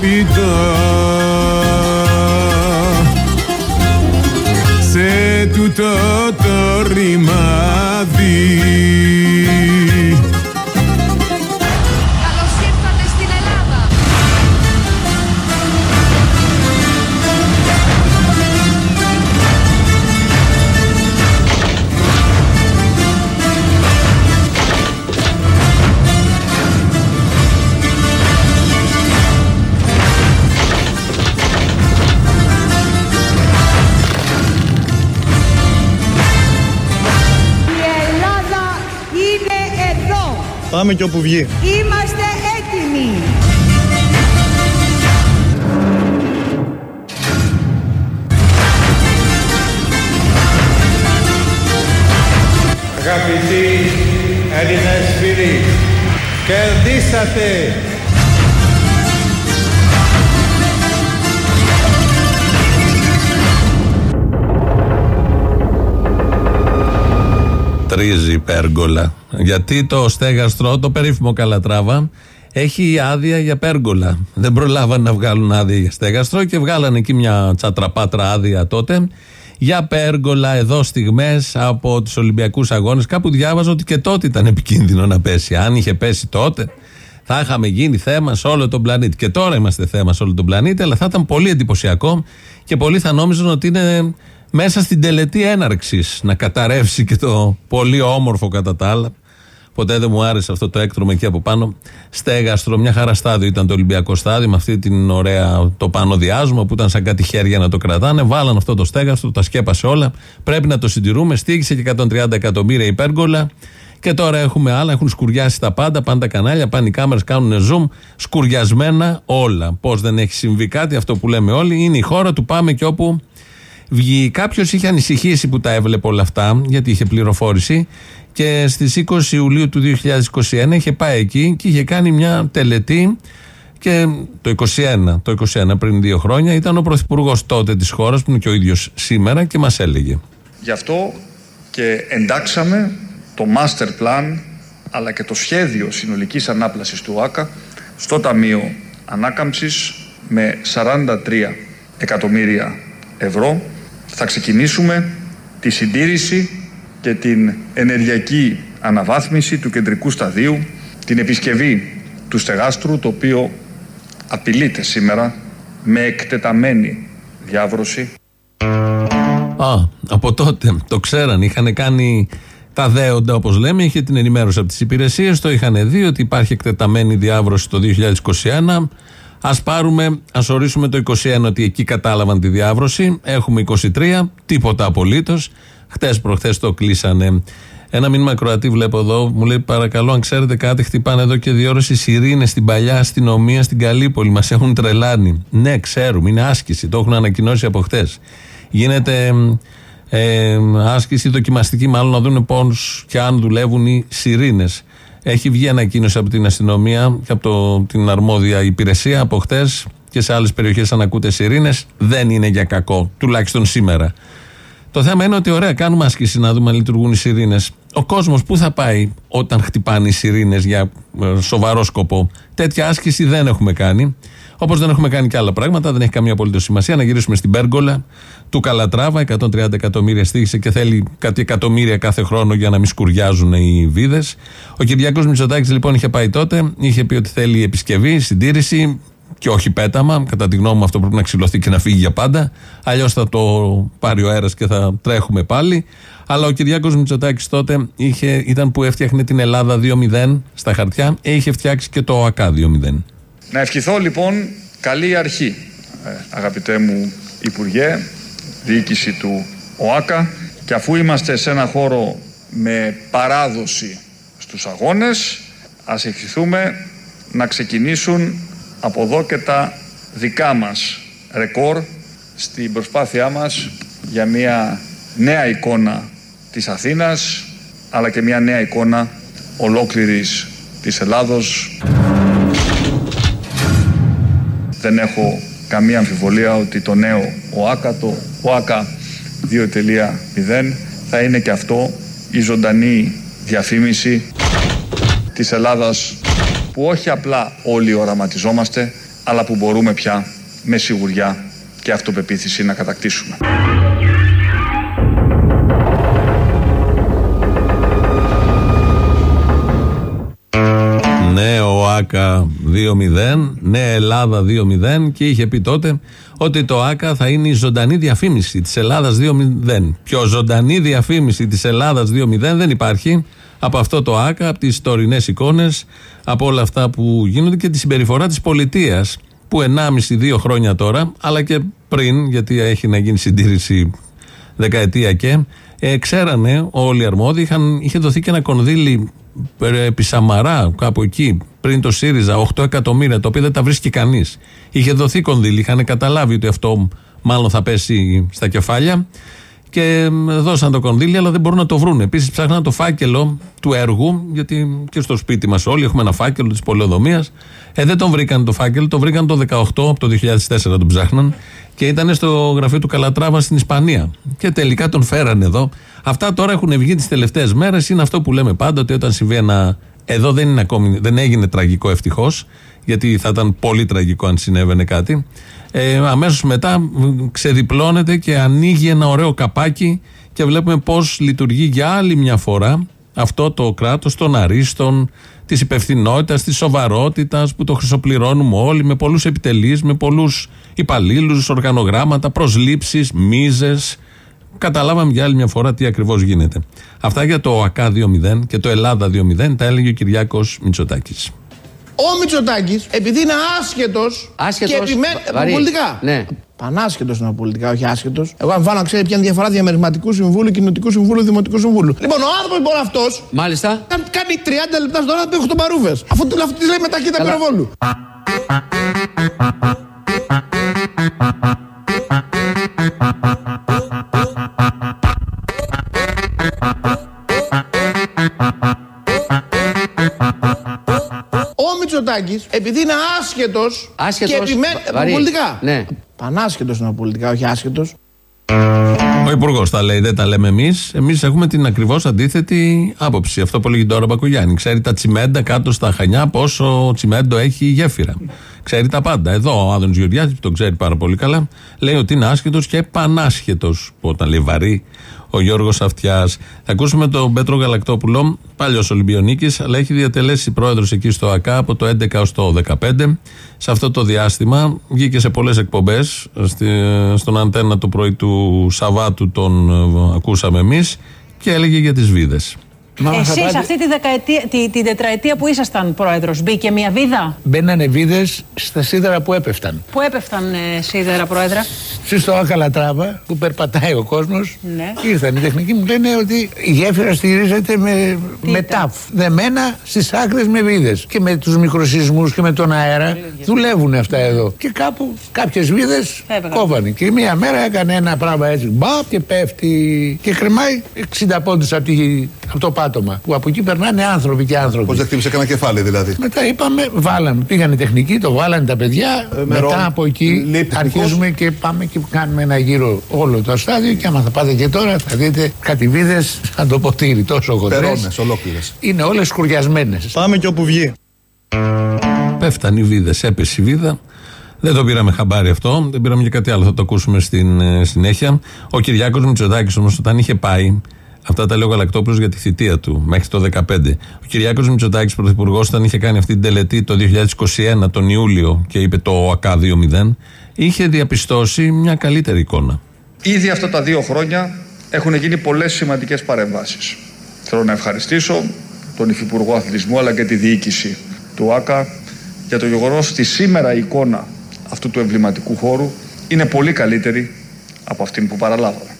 παλιό σπιτό Πάμε και όπου βγει. Είμαστε έτοιμοι. Αγαπητοί Έλληνες φίλοι, κερδίσατε! Τρίζει πέργολα. Γιατί το στέγαστρο, το περίφημο Καλατράβα, έχει άδεια για πέργολα. Δεν προλάβανε να βγάλουν άδεια για στέγαστρο και βγάλανε εκεί μια τσατραπάτρα άδεια τότε για πέργολα εδώ στιγμές από τους Ολυμπιακούς Αγώνες. Κάπου διάβαζα ότι και τότε ήταν επικίνδυνο να πέσει. Αν είχε πέσει τότε, θα είχαμε γίνει θέμα σε όλο τον πλανήτη. Και τώρα είμαστε θέμα σε όλο τον πλανήτη, αλλά θα ήταν πολύ εντυπωσιακό και πολλοί θα νόμιζαν ότι είναι μέσα στην τελετή έναρξης να καταρρεύσει και το πολύ όμορφο κατά τα άλλα. Ποτέ δεν μου άρεσε αυτό το έκτρωμα εκεί από πάνω. Στέγαστρο, μια χαρά στάδιο ήταν το Ολυμπιακό στάδιο με αυτή την ωραία το πάνω διάσμα που ήταν σαν κάτι χέρια να το κρατάνε. Βάλαν αυτό το στέγαστρο, τα σκέπασε όλα. Πρέπει να το συντηρούμε. Στήγησε και 130 εκατομμύρια υπέργολα. Και τώρα έχουμε άλλα, έχουν σκουριάσει τα πάντα, πάνε τα κανάλια, πάνε οι κάμερες, κάνουν zoom. Σκουριασμένα όλα. Πώς δεν έχει συμβεί κάτι, αυτό που λέμε όλοι, είναι η χώρα του πάμε και όπου βγει. Κάποιος είχε ανησυχήσει που τα έβλεπε όλα αυτά, γιατί είχε πληροφόρηση. Και στις 20 Ιουλίου του 2021 είχε πάει εκεί και είχε κάνει μια τελετή. Και το 21, το 21 πριν δύο χρόνια, ήταν ο πρωθυπουργός τότε της χώρας, που είναι και ο ίδιος σήμερα, και μας έλεγε. Γι' αυτό και εντάξαμε το master plan αλλά και το σχέδιο συνολικής ανάπλασης του ΆΚΑ στο Ταμείο Ανάκαμψης με 43 εκατομμύρια ευρώ. Θα ξεκινήσουμε τη συντήρηση και την ενεργειακή αναβάθμιση του κεντρικού σταδίου, την επισκευή του στεγάστρου, το οποίο απειλείται σήμερα με εκτεταμένη διάβρωση. Α, από τότε το ξέραν. Είχαν κάνει τα δέοντα, όπως λέμε. Είχε την ενημέρωση από τις υπηρεσίες. Το είχαν δει ότι υπάρχει εκτεταμένη διάβρωση το 2021. Α πάρουμε, ας ορίσουμε το 21 ότι εκεί κατάλαβαν τη διάβρωση. Έχουμε 23, τίποτα απολύτως. Χτες προχθές το κλείσανε. Ένα μήνυμα Κροατή βλέπω εδώ, μου λέει παρακαλώ αν ξέρετε κάτι χτυπάνε εδώ και δύο ώρες οι σιρήνες στην παλιά αστυνομία στην Καλύπολη, μας έχουν τρελάνει. Ναι ξέρουμε, είναι άσκηση, το έχουν ανακοινώσει από χτες. Γίνεται ε, άσκηση δοκιμαστική μάλλον να δουν πώς και αν δουλεύουν οι σιρήνες. Έχει βγει ανακοίνωση από την αστυνομία και από το, την αρμόδια υπηρεσία από χτες και σε άλλες περιοχές αν ακούτε σιρήνες. Δεν είναι για κακό, τουλάχιστον σήμερα. Το θέμα είναι ότι ωραία, κάνουμε άσκηση να δούμε αν λειτουργούν οι σιρήνες. Ο κόσμος πού θα πάει όταν χτυπάνε οι σιρήνες για ε, σοβαρό σκοπό. Τέτοια άσκηση δεν έχουμε κάνει. Όπως δεν έχουμε κάνει και άλλα πράγματα, δεν έχει καμία απολύτως σημασία. Να γυρίσουμε στην Πέργολα του Καλατράβα. 130 εκατομμύρια στήχησε και θέλει κάτι εκατομμύρια κάθε χρόνο για να μην σκουριάζουν οι βίδες. Ο Κυριακό Μητσοτάκης λοιπόν είχε πάει τότε, είχε πει ότι θέλει επισκευή, συντήρηση και όχι πέταμα. Κατά τη γνώμη μου, αυτό πρέπει να ξυλωθεί και να φύγει για πάντα. Αλλιώς θα το πάρει ο αέρας και θα τρέχουμε πάλι. Αλλά ο Κυριάκος Μητσοτάκης τότε είχε, ήταν που έφτιαχνε την Ελλάδα 2-0 στα χαρτιά. Ε, είχε φτιάξει και το ΟΑΚΑ 2-0. Να ευχηθώ λοιπόν καλή αρχή, ε, αγαπητέ μου Υπουργέ, διοίκηση του ΟΑΚΑ και αφού είμαστε σε ένα χώρο με παράδοση στους αγώνες, ας ευχηθούμε να ξεκινήσουν από εδώ και τα δικά μας ρεκόρ στην προσπάθειά μας για μια νέα εικόνα της Αθήνας αλλά και μια νέα εικόνα ολόκληρης της Ελλάδος. Δεν έχω καμία αμφιβολία ότι το νέο ΟΑΚΑ, το ΟΑΚΑ 2.0 θα είναι και αυτό η ζωντανή διαφήμιση της Ελλάδας που όχι απλά όλοι οραματιζόμαστε αλλά που μπορούμε πια με σιγουριά και αυτοπεποίθηση να κατακτήσουμε. ΑΚΑ 2-0, ναι, Ελλάδα 2-0 και είχε πει τότε ότι το ΑΚΑ θα είναι η ζωντανή διαφήμιση της Ελλάδας 2-0. Πιο ζωντανή διαφήμιση της Ελλάδας 2-0 δεν υπάρχει από αυτό το ΑΚΑ, από τις τωρινές εικόνες, από όλα αυτά που γίνονται και τη συμπεριφορά της πολιτείας που 1,5-2 χρόνια τώρα, αλλά και πριν, γιατί έχει να γίνει συντήρηση δεκαετία και, ε, ξέρανε όλοι οι αρμόδιοι, είχαν, είχε δοθεί και ένα κονδύλι επί Σαμαρά, κάπου εκεί, πριν το ΣΥΡΙΖΑ, 8 εκατομμύρια, το οποίο δεν τα βρίσκει κανείς. Είχε δοθεί κονδύλι, είχαν καταλάβει ότι αυτό μάλλον θα πέσει στα κεφάλια και δώσαν το κονδύλι, αλλά δεν μπορούν να το βρουν. Επίσης, ψάχναν το φάκελο του έργου, γιατί και στο σπίτι μας όλοι έχουμε ένα φάκελο της πολεοδομίας. Ε, δεν τον βρήκαν το φάκελο, το βρήκαν το 18, από το 2004 τον ψάχναν και ήταν στο γραφείο του Καλατράβα στην Ισπανία. Και τελικά τον φέρανε εδώ. Αυτά τώρα έχουν βγει τις τελευταίες μέρες. Είναι αυτό που λέμε πάντα, ότι όταν συμβεί ένα. Εδώ δεν, είναι ακόμη, δεν έγινε τραγικό ευτυχώς, γιατί θα ήταν πολύ τραγικό αν συνέβαινε κάτι. Ε, Αμέσως μετά ξεδιπλώνεται και ανοίγει ένα ωραίο καπάκι και βλέπουμε πώς λειτουργεί για άλλη μια φορά αυτό το κράτος των αρίστων, της υπευθυνότητας, της σοβαρότητας που το χρυσοπληρώνουμε όλοι με πολλούς επιτελείς, με πολλούς υπαλλήλους, οργανογράμματα, προσλήψεις, μίζες. Καταλάβαμε για άλλη μια φορά τι ακριβώς γίνεται. Αυτά για το ΑΚΑ 2.0 και το Ελλάδα 2.0 τα έλεγε ο Κυριάκος Μητσοτάκης. Ο Μητσοτάκης, επειδή είναι άσχετος. Άσχετος, Και επιμένει. βαρύ. Πολιτικά. Ναι. Πανάσχετος είναι πολιτικά, όχι άσχετος. Εγώ αν βάλω να ξέρει ποια είναι η διαφορά διαμερισματικού συμβούλου, κοινοτικού συμβούλου, δημοτικού συμβούλου. Λοιπόν, ο άνθρωπος λοιπόν αυτός Μάλιστα. κάνει 30 λεπτά στην ώρα να πέφτει παρούβες. Αφού του αυτή της λέει με ταχύτητα Καλά. πυροβόλου. Ο Μητσοτάκης, επειδή είναι άσχετος. Άσχετος, Και επιμένει. βα- βαρύ. Πολιτικά. Ναι. Πανάσχετος είναι πολιτικά, όχι άσχετος. Ο Υπουργός τα λέει, δεν τα λέμε εμείς. Εμείς έχουμε την ακριβώς αντίθετη άποψη. Αυτό που λέγει τώρα Μπακογιάννη. Ξέρει τα τσιμέντα κάτω στα χανιά, πόσο τσιμέντο έχει η γέφυρα. Ξέρει τα πάντα. Εδώ ο Άδωνο Γεωργιάδης, που τον ξέρει πάρα πολύ καλά, λέει ότι είναι άσχετος και πανάσχετος. Που όταν λέει βαρύ, ο Γιώργος Αυτιάς. Θα ακούσουμε τον Πέτρο Γαλακτόπουλο, παλιός Ολυμπιονίκης, αλλά έχει διατελέσει πρόεδρος εκεί στο ΑΚΑ από το 11 έως το 15. Σε αυτό το διάστημα βγήκε σε πολλές εκπομπές. Στον αντένα το πρωί του Σαββάτου τον ε, ακούσαμε εμείς και έλεγε για τις βίδες. Εσείς αυτή τη, δεκαετία, τη, την τετραετία που ήσασταν πρόεδρος, μπήκε μια βίδα; Μπαίνανε βίδες στα σίδερα που έπεφταν. που έπεφταν ε, σίδερα, πρόεδρα. Στη στο Ακαλατράβα που περπατάει ο κόσμος, Ναι. ήρθαν οι τεχνικοί μου λένε ότι η γέφυρα στηρίζεται με, με ήταν; τάφ. Δεμένα στις άκρες με βίδες. Και με τους μικροσυσμού και με τον αέρα δουλεύουν αυτά εδώ. Και κάπου κάποιες βίδες Έβγαλε. κόβανε. Και μία μέρα έκανε ένα πράγμα έτσι. Μπαπ και πέφτει. Και κρεμάει 60 πόντους από, τη- από το πάτωμα. Που από εκεί περνάνε άνθρωποι και άνθρωποι. Πώς δεν χτύπησε κανένα κεφάλι δηλαδή; Μετά είπαμε, βάλαμε. Πήγανε τεχνικοί, το βάλανε τα παιδιά. Ε, με μετά ρο- από εκεί λέει τεχνικός. αρχίζουμε και πάμε και κάνουμε ένα γύρο όλο το στάδιο. Και άμα θα πάτε και τώρα, θα δείτε κατηβίδες σαν το ποτήρι. Τόσο χοντρές. Περώνες ολόκληρες. Είναι όλες σκουριασμένες. Πάμε και όπου βγει. Πέφταν οι βίδε, έπεσε η βίδα. Δεν το πήραμε χαμπάρι αυτό, δεν πήραμε και κάτι άλλο. Θα το ακούσουμε στην ε, συνέχεια. Ο Κυριάκος Μητσοτάκης όμως, όταν είχε πάει, αυτά τα λέει ο Γαλακτόπουλος για τη θητεία του μέχρι το 2015. Ο Κυριάκος Μητσοτάκης, πρωθυπουργός, όταν είχε κάνει αυτή την τελετή το 2021, τον Ιούλιο, και είπε το ΑΚΑ 2.0, είχε διαπιστώσει μια καλύτερη εικόνα. Ήδη αυτά τα δύο χρόνια έχουν γίνει πολλές σημαντικές παρεμβάσεις. Θέλω να ευχαριστήσω τον Υφυπουργό Αθλητισμού αλλά και τη διοίκηση του ΆΚΑ για το γεγονός ότι σήμερα η εικόνα αυτού του εμβληματικού χώρου είναι πολύ καλύτερη από αυτήν που παραλάβαμε.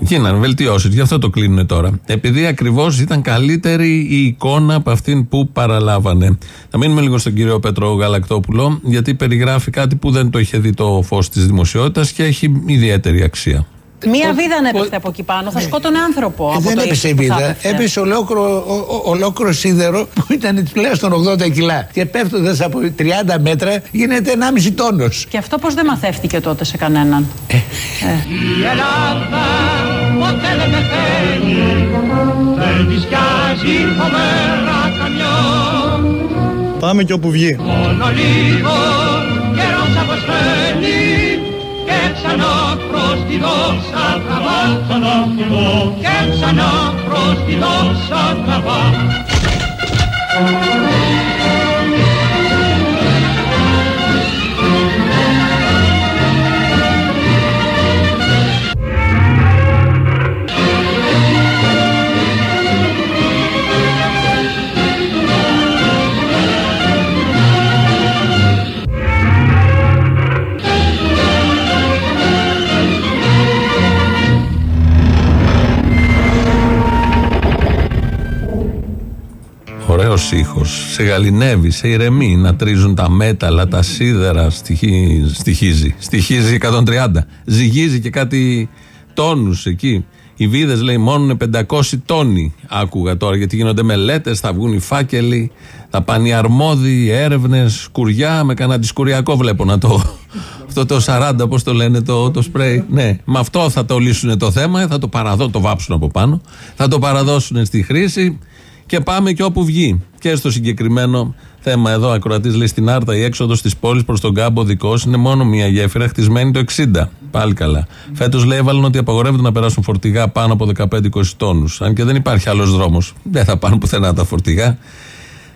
Γίνανε βελτιώσει, γι' αυτό το κλείνουν τώρα. Επειδή ακριβώς ήταν καλύτερη η εικόνα από αυτήν που παραλάβανε. Θα μείνουμε λίγο στον κύριο Πέτρο Γαλακτόπουλο, γιατί περιγράφει κάτι που δεν το είχε δει το φως της δημοσιότητας και έχει ιδιαίτερη αξία. Μία βίδα αν έπεφτε από εκεί πάνω, θα σκότωνε άνθρωπο. Ε, από δεν το έπεσε ύψος η που θα βίδα. έπεφτε. Έπεσε ολόκληρο, ο- ο- ολόκληρο σίδερο που ήταν τουλάχιστον 80 κιλά. Και πέφτοντας από 30 μέτρα γίνεται 1,5 τόνος. Και αυτό πώς δεν μαθεύτηκε τότε σε κανέναν; Ε. Η Ελλάδα ποτέ δεν πεθαίνει Δεν της πιάζει φοβερά καμιό Πάμε και όπου βγει. Μόνο λίγο τη δόξα τραβά Και ξανά προς τη δόξα τραβά ήχος. Σε γαλινεύει, σε ηρεμεί να τρίζουν τα μέταλλα, τα σίδερα. Στοιχεί, στοιχίζει. Στοιχίζει 130. Ζυγίζει και κάτι τόνους εκεί. Οι βίδες λέει μόνο είναι 500 τόνοι. Άκουγα τώρα γιατί γίνονται μελέτες, θα βγουν οι φάκελοι, θα πάνε οι αρμόδιοι, έρευνες, σκουριά. Με κανένα αντισκουριακό βλέπω να το. Αυτό το 40, πώς το λένε, το, το σπρέι. Ναι, με αυτό θα το λύσουν το θέμα, θα το παραδώ, το βάψουν από πάνω. Θα το παραδώσουν στη χρήση και πάμε και όπου βγει. Και στο συγκεκριμένο θέμα εδώ, ακροατής λέει στην Άρτα, η έξοδος της πόλης προς τον κάμπο δικός είναι μόνο μία γέφυρα χτισμένη το 60. Πάλι καλά. Φέτος λέει έβαλαν ότι απαγορεύεται να περάσουν φορτηγά πάνω από 15-20 τόνους. Αν και δεν υπάρχει άλλος δρόμος. Δεν θα πάνε πουθενά τα φορτηγά.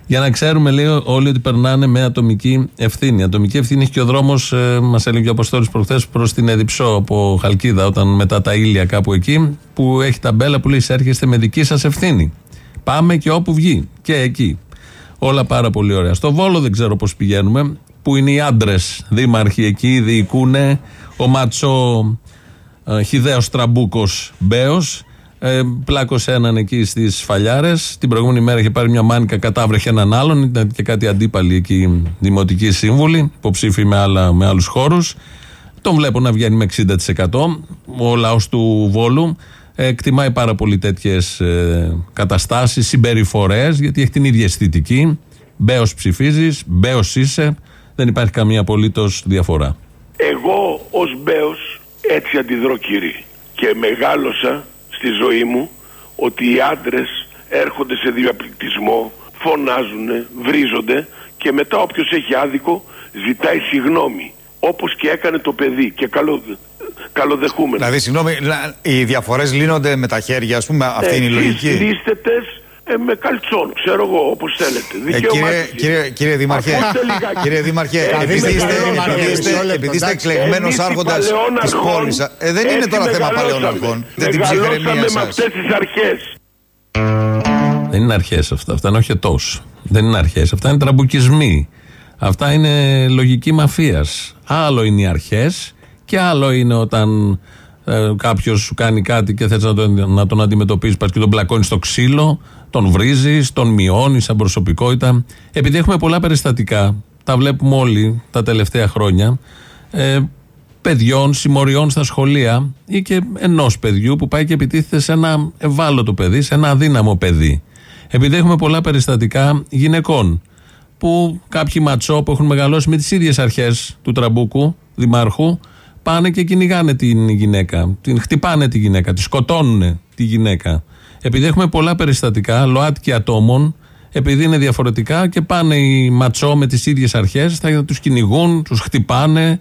Για να ξέρουμε, λέει όλοι ότι περνάνε με ατομική ευθύνη. Ατομική ευθύνη έχει και ο δρόμος, ε, μας έλεγε ο Αποστόλης προχθές, προς την Εδιψό από Χαλκίδα, όταν μετά τα ήλια κάπου εκεί, που έχει ταμπέλα που λέει: Έρχεστε με δική σας ευθύνη. Πάμε και όπου βγει. Και εκεί. Όλα πάρα πολύ ωραία. Στο Βόλο δεν ξέρω πώς πηγαίνουμε, που είναι οι άντρες δήμαρχοι εκεί, διοικούν ο Ματσό ε, Χιδαίο Τραμπούκος Μπέος. Ε, πλάκωσε έναν εκεί στις Φαλιάρες. Την προηγούμενη μέρα είχε πάρει μια μάνικα, κατάβρεχε έναν άλλον. Ήταν και κάτι αντίπαλοι εκεί, δημοτικοί σύμβουλοι, υποψήφοι με, άλλα, με άλλους χώρους. Τον βλέπω να βγαίνει με 60%. Ο λαός του Βόλου ε, εκτιμάει πάρα πολύ τέτοιες καταστάσεις, συμπεριφορές, γιατί έχει την ίδια αισθητική. Μπέος ψηφίζεις, μπέος είσαι. Δεν υπάρχει καμία απολύτως διαφορά. Εγώ ως Μπέος έτσι αντιδρώ κύριε και μεγάλωσα στη ζωή μου ότι οι άντρες έρχονται σε διαπληκτισμό, φωνάζουν, βρίζονται και μετά όποιος έχει άδικο ζητάει συγνώμη όπως και έκανε το παιδί και καλό, καλοδεχούμενο. Δηλαδή, συγγνώμη, λα- οι διαφορές λύνονται με τα χέρια, ας πούμε. Αυτή είναι η Εσείς λογική. λύστε τες, ε, με καλτσόν, ξέρω εγώ, όπως θέλετε. Ε, Δικαίωμά κύριε, σας είναι. κύριε, κύριε Δήμαρχε, Ακούστε λιγάκι. κύριε Δήμαρχε, Ε, επειδή εμείς είστε, μεγαλώσαμε- επειδή είστε, Μισό λεπτό, επειδή είστε εντάξει. εκλεγμένος Εμείς οι άρχοντας παλαιών τη αρχών, πόλης, ε, δεν είναι έτσι τώρα θέμα μεγαλώσαμε. παλαιών αρχών. Δεν την Μεγαλώσαμε ψυχραιμία με σας. αυτές τις αρχές. Δεν είναι αρχές αυτά. Αυτά είναι όχι τόσο. Δεν είναι αρχές. Αυτά είναι τραμπουκισμοί. Αυτά είναι λογική μαφίας. Άλλο είναι οι αρχές και άλλο είναι όταν ε, κάποιος σου κάνει κάτι και θες να, τον- να τον αντιμετωπίσει. Πας και τον πλακώνει στο ξύλο, τον βρίζεις, τον μειώνεις σαν προσωπικότητα. Επειδή έχουμε πολλά περιστατικά, τα βλέπουμε όλοι τα τελευταία χρόνια. Ε, παιδιών, συμμοριών στα σχολεία ή και ενός παιδιού που πάει και επιτίθεται σε ένα ευάλωτο παιδί, σε ένα αδύναμο παιδί. Επειδή έχουμε πολλά περιστατικά γυναικών που κάποιοι ματσό που έχουν μεγαλώσει με τις ίδιες αρχές του τραμπούκου, δημάρχου, πάνε και κυνηγάνε την γυναίκα. Την χτυπάνε τη γυναίκα, τη σκοτώνουν τη γυναίκα. Επειδή έχουμε πολλά περιστατικά ΛΟΑΤΚΙ ατόμων, επειδή είναι διαφορετικά και πάνε οι ματσό με τις ίδιες αρχές, θα τους κυνηγούν, τους χτυπάνε,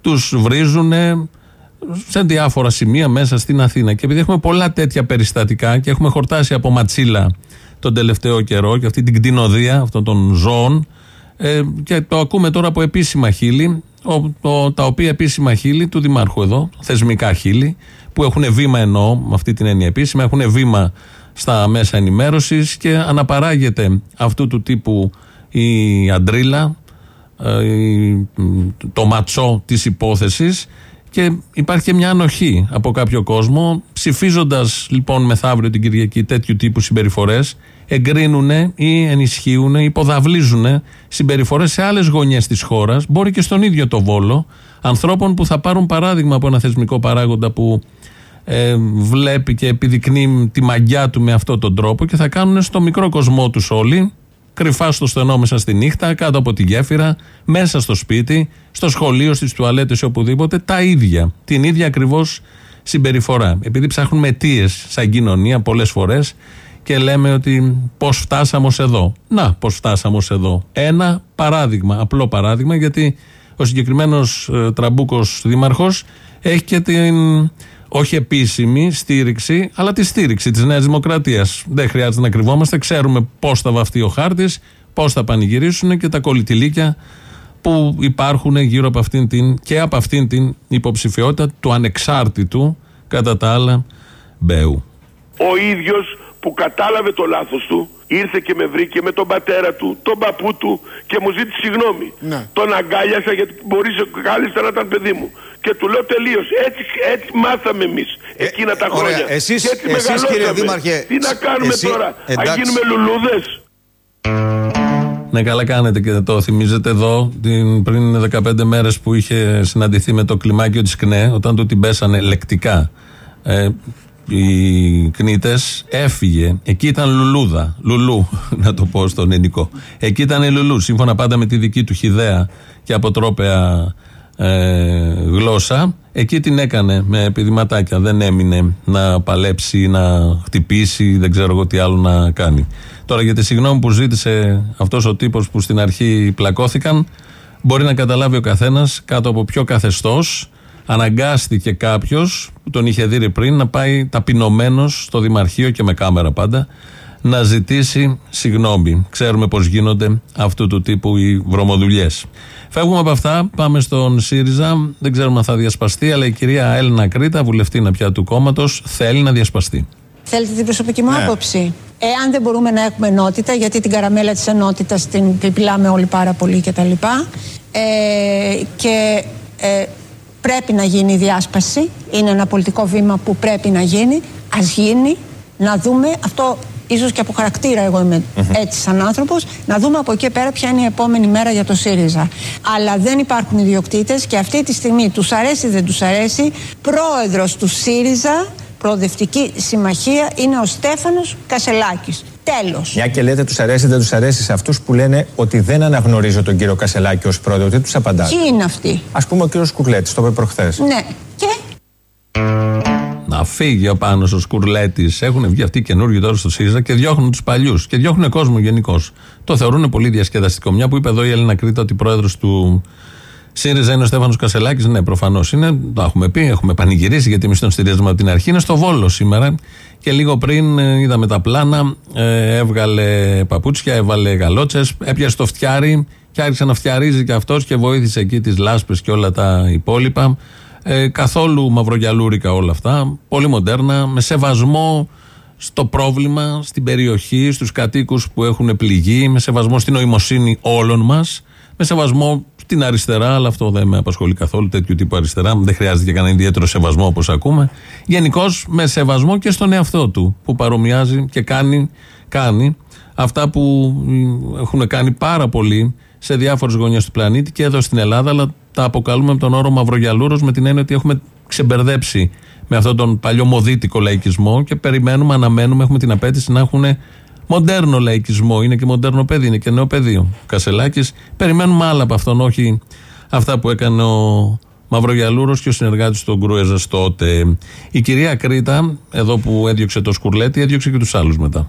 τους βρίζουν σε διάφορα σημεία μέσα στην Αθήνα. Και επειδή έχουμε πολλά τέτοια περιστατικά και έχουμε χορτάσει από ματσίλα τον τελευταίο καιρό και αυτή την κτηνοδία αυτών των ζώων, ε, και το ακούμε τώρα από επίσημα χείλη, ο, το- τα οποία επίσημα χείλη του Δημάρχου εδώ, θεσμικά χείλη, που έχουν βήμα εννοώ, με αυτή την έννοια επίσημα, έχουν βήμα στα μέσα ενημέρωσης και αναπαράγεται αυτού του τύπου η αντρίλα, ε, η- το ματσό της υπόθεσης. Και υπάρχει και μια ανοχή από κάποιο κόσμο ψηφίζοντας λοιπόν μεθαύριο την Κυριακή τέτοιου τύπου συμπεριφορές εγκρίνουν ή ενισχύουν ή υποδαβλίζουν συμπεριφορές σε άλλες γωνιές της χώρας μπορεί και στον ίδιο το Βόλο ανθρώπων που θα πάρουν παράδειγμα από ένα θεσμικό παράγοντα που ε, βλέπει και επιδεικνύει τη μαγιά του με αυτόν τον τρόπο και θα κάνουν στο μικρό κοσμό τους όλοι, κρυφά στο στενό μέσα στη νύχτα, κάτω από τη γέφυρα, μέσα στο σπίτι, στο σχολείο, στις τουαλέτες ή οπουδήποτε, τα ίδια. Την ίδια ακριβώς συμπεριφορά. Επειδή ψάχνουμε αιτίες σαν κοινωνία πολλές φορές και λέμε ότι πώς φτάσαμε ως εδώ. Να, πώς φτάσαμε ως εδώ. Ένα παράδειγμα, απλό παράδειγμα, γιατί ο συγκεκριμένος ε, τραμπούκος δήμαρχος έχει και την όχι επίσημη στήριξη, αλλά τη στήριξη της Νέας Δημοκρατίας. Δεν χρειάζεται να κρυβόμαστε. Ξέρουμε πώς θα βαφτεί ο χάρτης, πώς θα πανηγυρίσουν και τα κολλητηλίκια που υπάρχουν γύρω από αυτήν την και από αυτήν την υποψηφιότητα του ανεξάρτητου κατά τα άλλα Μπέου. Ο ίδιος που κατάλαβε το λάθος του ήρθε και με βρήκε με τον πατέρα του, τον παππού του και μου ζήτησε συγγνώμη. Ναι. Τον αγκάλιασα γιατί μπορείς κάλλιστα να ήταν παιδί μου. Και του λέω τελείω. Έτσι, έτσι μάθαμε εμείς εκείνα τα Ε, ωραία. χρόνια. Εσείς- και έτσι εσείς, μεγαλώσαμε. κύριε Δήμαρχε, Τι να κάνουμε εσύ- τώρα, να εντάξει. γίνουμε λουλούδες; Ναι, καλά κάνετε και το θυμίζετε εδώ την, πριν 15 μέρες που είχε συναντηθεί με το κλιμάκιο της ΚΝΕ, όταν του την πέσανε λεκτικά ε, οι κνήτες, έφυγε. Εκεί ήταν λουλούδα. Λουλού, να το πω στον ελληνικό. Εκεί ήταν λουλού, σύμφωνα πάντα με τη δική του χιδέα και αποτρόπαια ε, γλώσσα. Εκεί την έκανε με επιδηματάκια. Δεν έμεινε να παλέψει, να χτυπήσει, δεν ξέρω εγώ τι άλλο να κάνει. Τώρα για τη συγγνώμη που ζήτησε αυτός ο τύπος που στην αρχή πλακώθηκαν, μπορεί να καταλάβει ο καθένας κάτω από ποιο καθεστώς αναγκάστηκε κάποιος που τον είχε δει πριν να πάει ταπεινωμένος στο Δημαρχείο και με κάμερα πάντα να ζητήσει συγγνώμη. Ξέρουμε πώς γίνονται αυτού του τύπου οι βρωμοδουλειές. Φεύγουμε από αυτά, πάμε στον ΣΥΡΙΖΑ. Δεν ξέρουμε αν θα διασπαστεί, αλλά η κυρία Έλληνα Κρήτα, βουλευτήνα πια του κόμματος, θέλει να διασπαστεί. Θέλετε την προσωπική μου Ναι. άποψη; Εάν δεν μπορούμε να έχουμε ενότητα, γιατί την καραμέλα της ενότητας την πιπιλάμε όλοι πάρα πολύ κτλ. Ε, και ε, πρέπει να γίνει η διάσπαση. Είναι ένα πολιτικό βήμα που πρέπει να γίνει. Ας γίνει, να δούμε αυτό. Ίσως και από χαρακτήρα εγώ είμαι έτσι σαν άνθρωπος να δούμε από εκεί πέρα ποια είναι η επόμενη μέρα για το ΣΥΡΙΖΑ αλλά δεν υπάρχουν ιδιοκτήτες και αυτή τη στιγμή τους αρέσει δεν τους αρέσει πρόεδρος του ΣΥΡΙΖΑ Προοδευτική Συμμαχία είναι ο Στέφανος Κασελάκης. Τέλος. Μια και λέτε τους αρέσει, δεν τους αρέσει σε αυτούς που λένε ότι δεν αναγνωρίζω τον κύριο Κασελάκη ως πρόεδρο, τι τους απαντάτε. Ποιοι είναι αυτοί; Α πούμε ο κύριος Κουκλέτη, το είπε προχθές. Ναι. Και; Να φύγει ο πάνω ο Σκουρλέτης. Έχουν βγει αυτοί οι καινούργοι τώρα στο ΣΥΡΙΖΑ και διώχνουν τους παλιούς. Και διώχνουν κόσμο γενικώς. Το θεωρούν πολύ διασκεδαστικό. Μια που είπε εδώ η Έλληνα Κρήτα ότι πρόεδρος του ΣΥΡΙΖΑ είναι ο Στέφανος Κασελάκης. Ναι, προφανώς είναι. Το έχουμε πει, έχουμε πανηγυρίσει γιατί εμεί τον στηρίζουμε από την αρχή. Είναι στο Βόλο σήμερα. Και λίγο πριν ε, είδαμε τα πλάνα. ε, έβγαλε παπούτσια, έβαλε γαλότσες, έπιασε το φτιάρι και άρχισε να φτιαρίζει και αυτός και βοήθησε εκεί τις λάσπες και όλα τα υπόλοιπα. Ε, καθόλου μαυρογιαλούρικα όλα αυτά. Πολύ μοντέρνα, με σεβασμό στο πρόβλημα, στην περιοχή, στους κατοίκους που έχουν πληγεί, με σεβασμό στην νοημοσύνη όλων μας, με σεβασμό στην αριστερά, αλλά αυτό δεν με απασχολεί καθόλου τέτοιου τύπου αριστερά. Δεν χρειάζεται και κανένα ιδιαίτερο σεβασμό όπως ακούμε. Γενικώς με σεβασμό και στον εαυτό του, που παρομοιάζει και κάνει, κάνει αυτά που μ, έχουν κάνει πάρα πολύ σε διάφορες γωνιές του πλανήτη και εδώ στην Ελλάδα, αλλά τα αποκαλούμε με τον όρο Μαυρογιαλούρος με την έννοια ότι έχουμε ξεμπερδέψει με αυτόν τον παλιωμοδίτικο λαϊκισμό και περιμένουμε, αναμένουμε, έχουμε την απέτηση να έχουν μοντέρνο λαϊκισμό. Είναι και μοντέρνο παιδί, είναι και νέο πεδίο. Ο Κασελάκης. Περιμένουμε άλλα από αυτόν, όχι αυτά που έκανε ο Μαυρογιαλούρος και ο συνεργάτης του τον Κρούεζα τότε. Η κυρία Κρήτα, εδώ που έδιωξε το σκουρλέτι, έδιωξε και τους άλλους μετά.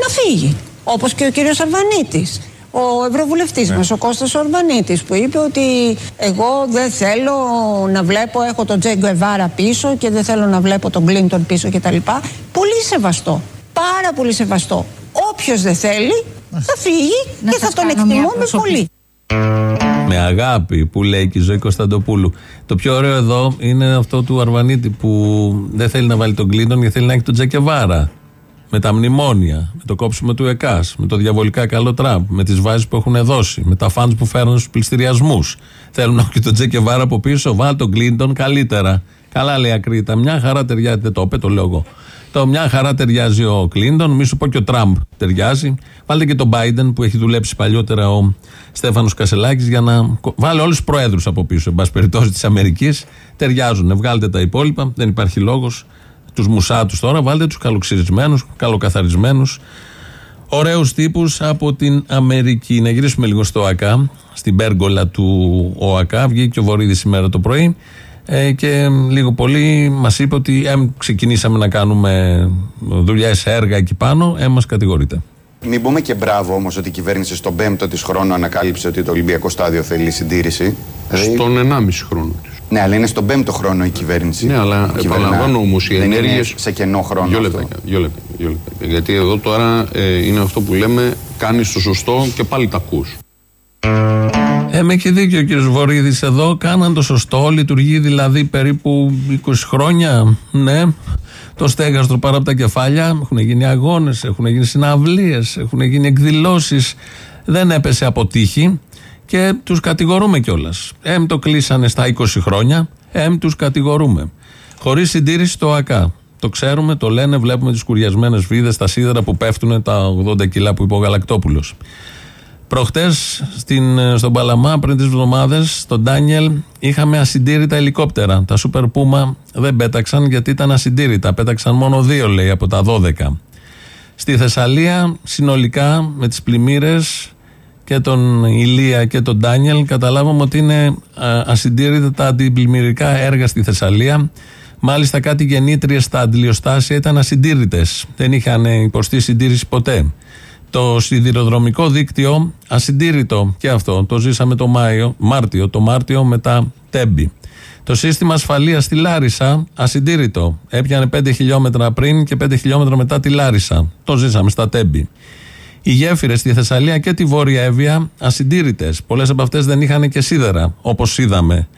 να φύγει. Όπως και ο κύριος Αρβανίτης. Ο ευρωβουλευτής μας, ο Κώστας Ορβανίτης, που είπε ότι εγώ δεν θέλω να βλέπω, έχω τον Τζέγκο Εβάρα πίσω και δεν θέλω να βλέπω τον Κλίντον πίσω κτλ. Πολύ σεβαστό. Πάρα πολύ σεβαστό. Όποιος δεν θέλει θα φύγει και θα τον εκτιμούμε πολύ. Με αγάπη που λέει και η Ζωή Κωνσταντοπούλου. Το πιο ωραίο εδώ είναι αυτό του Αρβανίτη που δεν θέλει να βάλει τον Κλίντον γιατί θέλει να έχει τον Τζεκεβάρα. Με τα μνημόνια, με το κόψιμο του ΕΚΑΣ, με το διαβολικά καλό Τραμπ, με τις βάσεις που έχουν δώσει, με τα φαντ που φέρνουν στους πληστηριασμούς. Θέλουν να έχουν και τον Τζεκεβάρα από πίσω, βάλει τον Κλίντον καλύτερα. Καλά λέει ακρίτα. Μια χαρά ταιριάζει, δεν το είπε, το λέω εγώ. Το μια χαρά ταιριάζει ο Κλίντον, μη σου πω και ο Τραμπ ταιριάζει. Βάλτε και τον Biden που έχει δουλέψει παλιότερα ο Στέφανος Κασελάκης για να. κο- Βάλε όλους τους προέδρους από πίσω, εν πάση περιπτώσει της Αμερικής. Ταιριάζουν. Βγάλτε τα υπόλοιπα, δεν υπάρχει λόγος τους μουσάτους τώρα, βάλτε τους καλοξυρισμένους, καλοκαθαρισμένους, ωραίους τύπους από την Αμερική. Να γυρίσουμε λίγο στο ΟΑΚΑ, στην πέργολα του ΟΑΚΑ. Βγήκε ο Βορύδης σήμερα το πρωί ε, και λίγο πολύ μας είπε ότι ε, ξεκινήσαμε να κάνουμε δουλειέ, έργα εκεί πάνω, ε, μας κατηγορείτε. Μην πούμε και μπράβο όμως ότι η κυβέρνηση στον πέμπτο της χρόνο ανακάλυψε ότι το Ολυμπιακό στάδιο θέλει συντήρηση. Στον 1,5 χρόνο της. Ναι, αλλά είναι στον πέμπτο χρόνο η κυβέρνηση. Ναι, αλλά επαναλαμβάνω όμως οι ενέργειε. σε κενό χρόνο. Δύο λεπτά, δύο λεπτά, δύο λεπτά. Γιατί εδώ τώρα ε, είναι αυτό που λέμε, κάνεις το σωστό και πάλι τα ακούς. Ε, με έχει δίκιο ο κύριος Βορύδης εδώ. Κάναν το σωστό. Λειτουργεί δηλαδή περίπου 20 χρόνια. Ναι. Το στέγαστρο πάρα από τα κεφάλια. Έχουν γίνει αγώνες, έχουν γίνει συναυλίες, έχουν γίνει εκδηλώσεις. Δεν έπεσε από τύχη και τους κατηγορούμε κιόλας. Εμ το κλείσανε στα 20 χρόνια. Εμ τους κατηγορούμε. Χωρίς συντήρηση το ΑΚΑ. Το ξέρουμε, το λένε, βλέπουμε τις κουριασμένες βίδε, τα σίδερα που πέφτουν, τα 80 κιλά που είπε ο Γαλακτόπουλος. Προχτές στον Παλαμά, πριν τι εβδομάδες, στον Ντάνιελ, είχαμε ασυντήρητα ελικόπτερα. Τα Super Puma δεν πέταξαν γιατί ήταν ασυντήρητα. Πέταξαν μόνο δύο, λέει, από τα 12. Στη Θεσσαλία, συνολικά, με τις πλημμύρες και τον Ηλία και τον Ντάνιελ, καταλάβαμε ότι είναι ασυντήρητα τα αντιπλημμυρικά έργα στη Θεσσαλία. Μάλιστα, κάτι γεννήτριες στα αντιλιοστάσια ήταν ασυντήρητες. Δεν είχαν υποστεί συντήρηση ποτέ. Το σιδηροδρομικό δίκτυο ασυντήρητο και αυτό. Το ζήσαμε το Μάιο, Μάρτιο, το Μάρτιο μετά Τέμπη. Το σύστημα ασφαλείας στη Λάρισα ασυντήρητο. Έπιανε 5 χιλιόμετρα πριν και 5 χιλιόμετρα μετά τη Λάρισα. Το ζήσαμε στα Τέμπη. Οι γέφυρες στη Θεσσαλία και τη Βόρεια Εύβοια ασυντήρητες. Πολλές από αυτές δεν είχαν και σίδερα, όπως είδαμε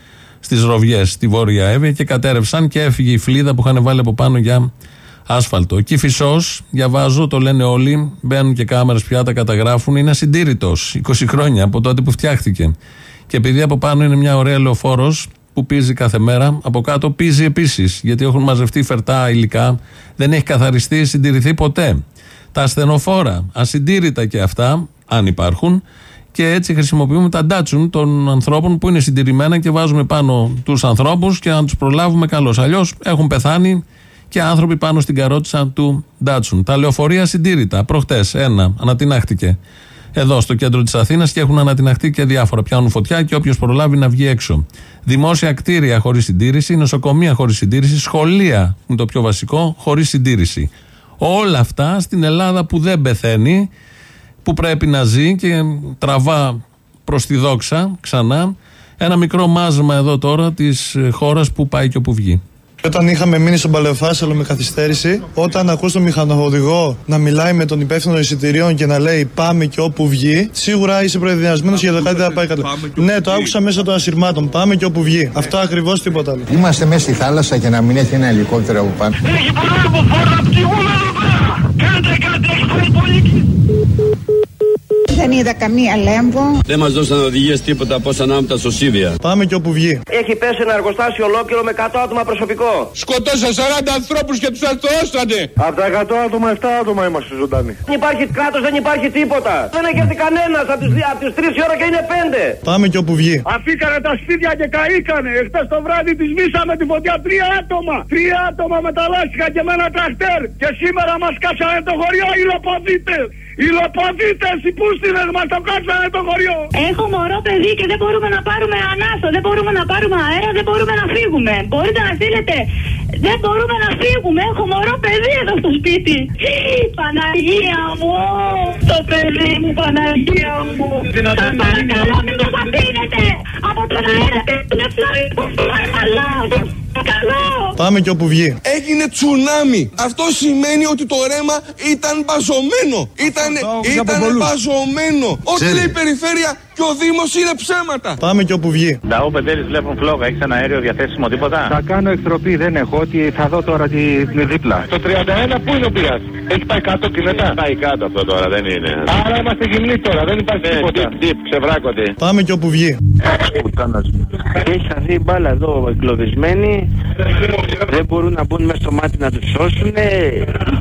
στις ροβιές στη Βόρεια Εύβοια και κατέρευσαν και έφυγε η φλίδα που είχαν βάλει από πάνω για άσφαλτο. Εκεί φυσός, διαβάζω, το λένε όλοι, μπαίνουν και κάμερες πια, τα καταγράφουν, είναι ασυντήρητος. 20 χρόνια από τότε που φτιάχτηκε. Και επειδή από πάνω είναι μια ωραία λεωφόρος που πίζει κάθε μέρα, από κάτω πίζει επίσης. Γιατί έχουν μαζευτεί φερτά υλικά, δεν έχει καθαριστεί, συντηρηθεί ποτέ. Τα ασθενοφόρα, ασυντήρητα και αυτά, αν υπάρχουν, και έτσι χρησιμοποιούμε τα ντάτσουν των ανθρώπων που είναι συντηρημένα και βάζουμε πάνω τους ανθρώπους και να τους προλάβουμε καλώς. Αλλιώς έχουν πεθάνει και άνθρωποι πάνω στην καρότσα του Ντάτσουν. Τα λεωφορεία συντήρητα. Προχτές ένα ανατινάχτηκε εδώ στο κέντρο της Αθήνας και έχουν ανατιναχτεί και διάφορα. Πιάνουν φωτιά και όποιος προλάβει να βγει έξω. Δημόσια κτίρια χωρίς συντήρηση, νοσοκομεία χωρίς συντήρηση, σχολεία είναι το πιο βασικό, χωρίς συντήρηση. Όλα αυτά στην Ελλάδα που δεν πεθαίνει, που πρέπει να ζει και τραβά προς τη δόξα ξανά. Ένα μικρό μάζεμα εδώ τώρα της χώρας που πάει και όπου βγει. Όταν είχαμε μείνει στον Παλαιοφάσαλο με καθυστέρηση, όταν ακούς τον μηχανοδηγό να μιλάει με τον υπεύθυνο εισιτηρίων και να λέει Πάμε και όπου βγει, σίγουρα είσαι προεδριασμένο για το κάτι δεν θα πάει καλά. Ναι, το άκουσα μέσα των ασυρμάτων. Πάμε και όπου βγει. Αυτό ακριβώς τίποτα άλλο. Είμαστε μέσα στη θάλασσα και να μην έχει ένα ελικόπτερο από πάνω. Έχει πολλά από φόρα από τη Κάντε κάτι, έχεις πολύ δεν είδα καμία λέμβο. Δεν μας δώσαν οδηγίες τίποτα από όσα ανάμεσα στο Σίδια. Πάμε και όπου βγει. Έχει πέσει ένα εργοστάσιο ολόκληρο με 100 άτομα προσωπικό. Σκοτώσα 40 ανθρώπους και τους αρθρώσανε. Από τα 100 άτομα, 7 άτομα είμαστε ζωντανοί. Δεν υπάρχει κράτος, δεν υπάρχει τίποτα. Δεν έχει έρθει κανένας από τις 3 η ώρα και είναι 5. Πάμε και όπου βγει. Αφήκανε τα σπίτια και καήκανε. Εχθές το βράδυ τη βήσαμε τη φωτιά 3 άτομα. 3 άτομα μεταλλάστηκαν και με ένα τραχτέρ. Και σήμερα μας κάψανε το χωριό οι λοποδίτε. Οι λοποδίτες, οι πούστιδες μας το κάτσανε το χωριό. Έχω μωρό παιδί και δεν μπορούμε να πάρουμε ανάσο, δεν μπορούμε να πάρουμε αέρα, δεν μπορούμε να φύγουμε. Μπορείτε να στείλετε. Δεν μπορούμε να φύγουμε. Έχω μωρό παιδί εδώ στο σπίτι. Παναγία μου, το παιδί μου, Παναγία μου. Σας παρακαλώ μην το αφήνετε από τον αέρα και τον εφλάρι που καλά. Πάμε και όπου βγει. Έγινε τσουνάμι. Αυτό σημαίνει ότι το ρέμα ήταν μπαζωμένο. Ήταν, ήταν μπαζωμένο. Ό,τι λέει η περιφέρεια και ο Δήμος είναι ψέματα. Πάμε και όπου βγει. Νταό Πεντέλη βλέπουν φλόγα. Έχεις ένα αέριο διαθέσιμο τίποτα; Θα κάνω εκτροπή, δεν έχω. Ότι θα δω τώρα τη, τη δίπλα. Το 31 πού είναι ο πειρά. Έχει πάει κάτω και μετά; Πάει κάτω αυτό τώρα, δεν είναι. Άρα είμαστε γυμνοί τώρα, δεν υπάρχει ναι, τίποτα. Τύπ, τύπ, ξεβράκονται. Πάμε και όπου βγει. Έχει χαθεί η μπάλα εδώ εγκλωβισμένη. Δεν μπορούν να μπουν μέσα στο μάτι να τους σώσουν.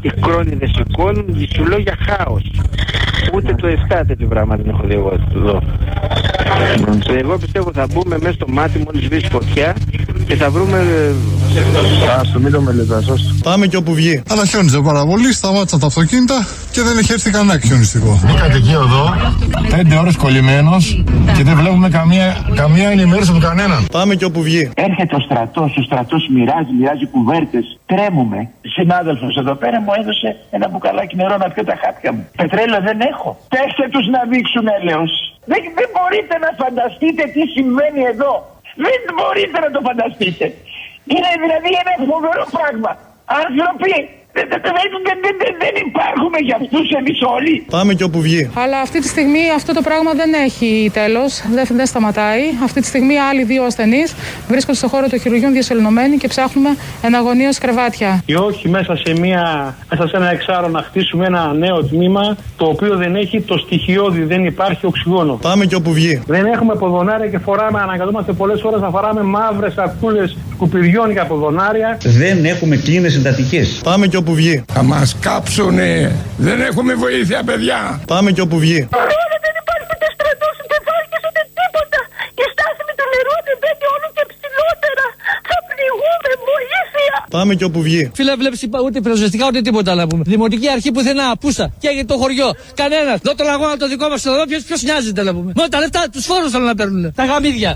Οι κρόνιδε σηκώνουν. Σου λέω για χάος. Ούτε το 7 τέτοιο πράγμα δεν έχω δει εγώ εδώ. Εγώ πιστεύω θα μπούμε μέσα στο μάτι μόλις σβήσει φωτιά και θα βρούμε Άστο, μην το μελετάς, άστο. Πάμε και όπου βγει. Αλλά χιόνιζε πάρα πολύ, σταμάτησαν τα αυτοκίνητα και δεν έχει έρθει κανένα χιονιστικό. Μπήκατε εκεί εδώ, πέντε ώρες κολλημένος και δεν βλέπουμε καμία, καμία ενημέρωση από κανέναν. Πάμε και όπου βγει. Έρχεται ο στρατός, ο στρατός μοιράζει, μοιράζει κουβέρτες. Τρέμουμε. Συνάδελφος εδώ πέρα μου έδωσε ένα μπουκαλάκι νερό να πιω τα χάπια μου. Πετρέλαιο δεν έχω. Πέστε τους να δείξουν έλεος. Δεν, δεν μπορείτε να φανταστείτε τι συμβαίνει εδώ. Δεν μπορείτε να το φανταστείτε. Είναι δηλαδή ένα φοβερό πράγμα. Άνθρωποι δεν, δεν, δεν, δεν, δεν, δεν, δεν υπάρχουμε για αυτούς εμείς όλοι. Πάμε και όπου βγει. Αλλά αυτή τη στιγμή αυτό το πράγμα δεν έχει τέλος, δεν, δεν σταματάει. Αυτή τη στιγμή άλλοι δύο ασθενείς βρίσκονται στο χώρο των χειρουργείων διασωληνωμένοι και ψάχνουμε εναγωνίω κρεβάτια. Και όχι μέσα σε, μια, μέσα σε ένα εξάρο να χτίσουμε ένα νέο τμήμα το οποίο δεν έχει το στοιχειώδη, δεν υπάρχει οξυγόνο. Πάμε και όπου βγει. Δεν έχουμε ποδονάρια και φοράμε, αναγκαζόμαστε πολλές ώρες να φοράμε μαύρες σακούλε σκουπιδιών για ποδονάρια. Δεν έχουμε κλίνε εντατικές. Πάμε και όπου βγει. Θα μας κάψουνε. Δεν έχουμε βοήθεια, παιδιά. Πάμε και όπου βγει. Δεν υπάρχει ούτε στρατός, ούτε βάρκες, ούτε τίποτα. Και στάθμη του νερού δεν μπαίνει όλο και ψηλότερα. Θα πληγούμε, βοήθεια. Πάμε και όπου βγει. Φίλε, βλέπεις ούτε πυροσβεστικά ούτε τίποτα να πούμε. Δημοτική αρχή πουθενά, πούσα. Και έγινε το χωριό. Κανένας. Δω τον αγώνα το δικό μας εδώ, ποιο νοιάζεται να πούμε. Μόνο τα λεφτά, τους φόρους θέλουν να παίρνουν. Τα γαμίδια.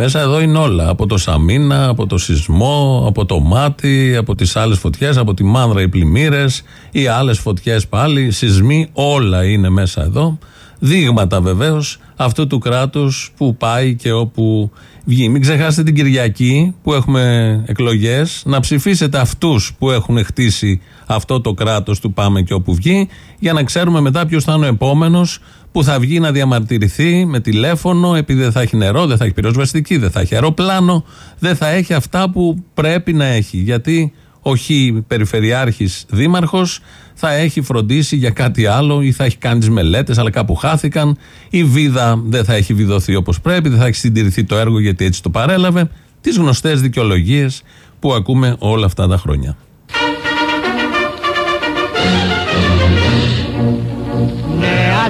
Μέσα εδώ είναι όλα. Από το Σαμίνα, από το σεισμό, από το μάτι, από τις άλλες φωτιές, από τη μάνδρα οι πλημμύρες, οι άλλες φωτιές πάλι, σεισμοί, όλα είναι μέσα εδώ. Δείγματα βεβαίως αυτού του κράτους που πάει και όπου βγει. Μην ξεχάσετε την Κυριακή που έχουμε εκλογές, να ψηφίσετε αυτούς που έχουν χτίσει αυτό το κράτος του Πάμε και όπου βγει, για να ξέρουμε μετά ποιος θα είναι ο επόμενος που θα βγει να διαμαρτυρηθεί με τηλέφωνο, επειδή δεν θα έχει νερό, δεν θα έχει πυροσβεστική, δεν θα έχει αεροπλάνο, δεν θα έχει αυτά που πρέπει να έχει. Γιατί ο Χ Περιφερειάρχης Δήμαρχος θα έχει φροντίσει για κάτι άλλο ή θα έχει κάνει τις μελέτες, αλλά κάπου χάθηκαν. Η βίδα δεν θα έχει βιδωθεί όπως πρέπει, δεν θα έχει συντηρηθεί το έργο γιατί έτσι το παρέλαβε. Τις γνωστές δικαιολογίες που ακούμε όλα αυτά τα χρόνια.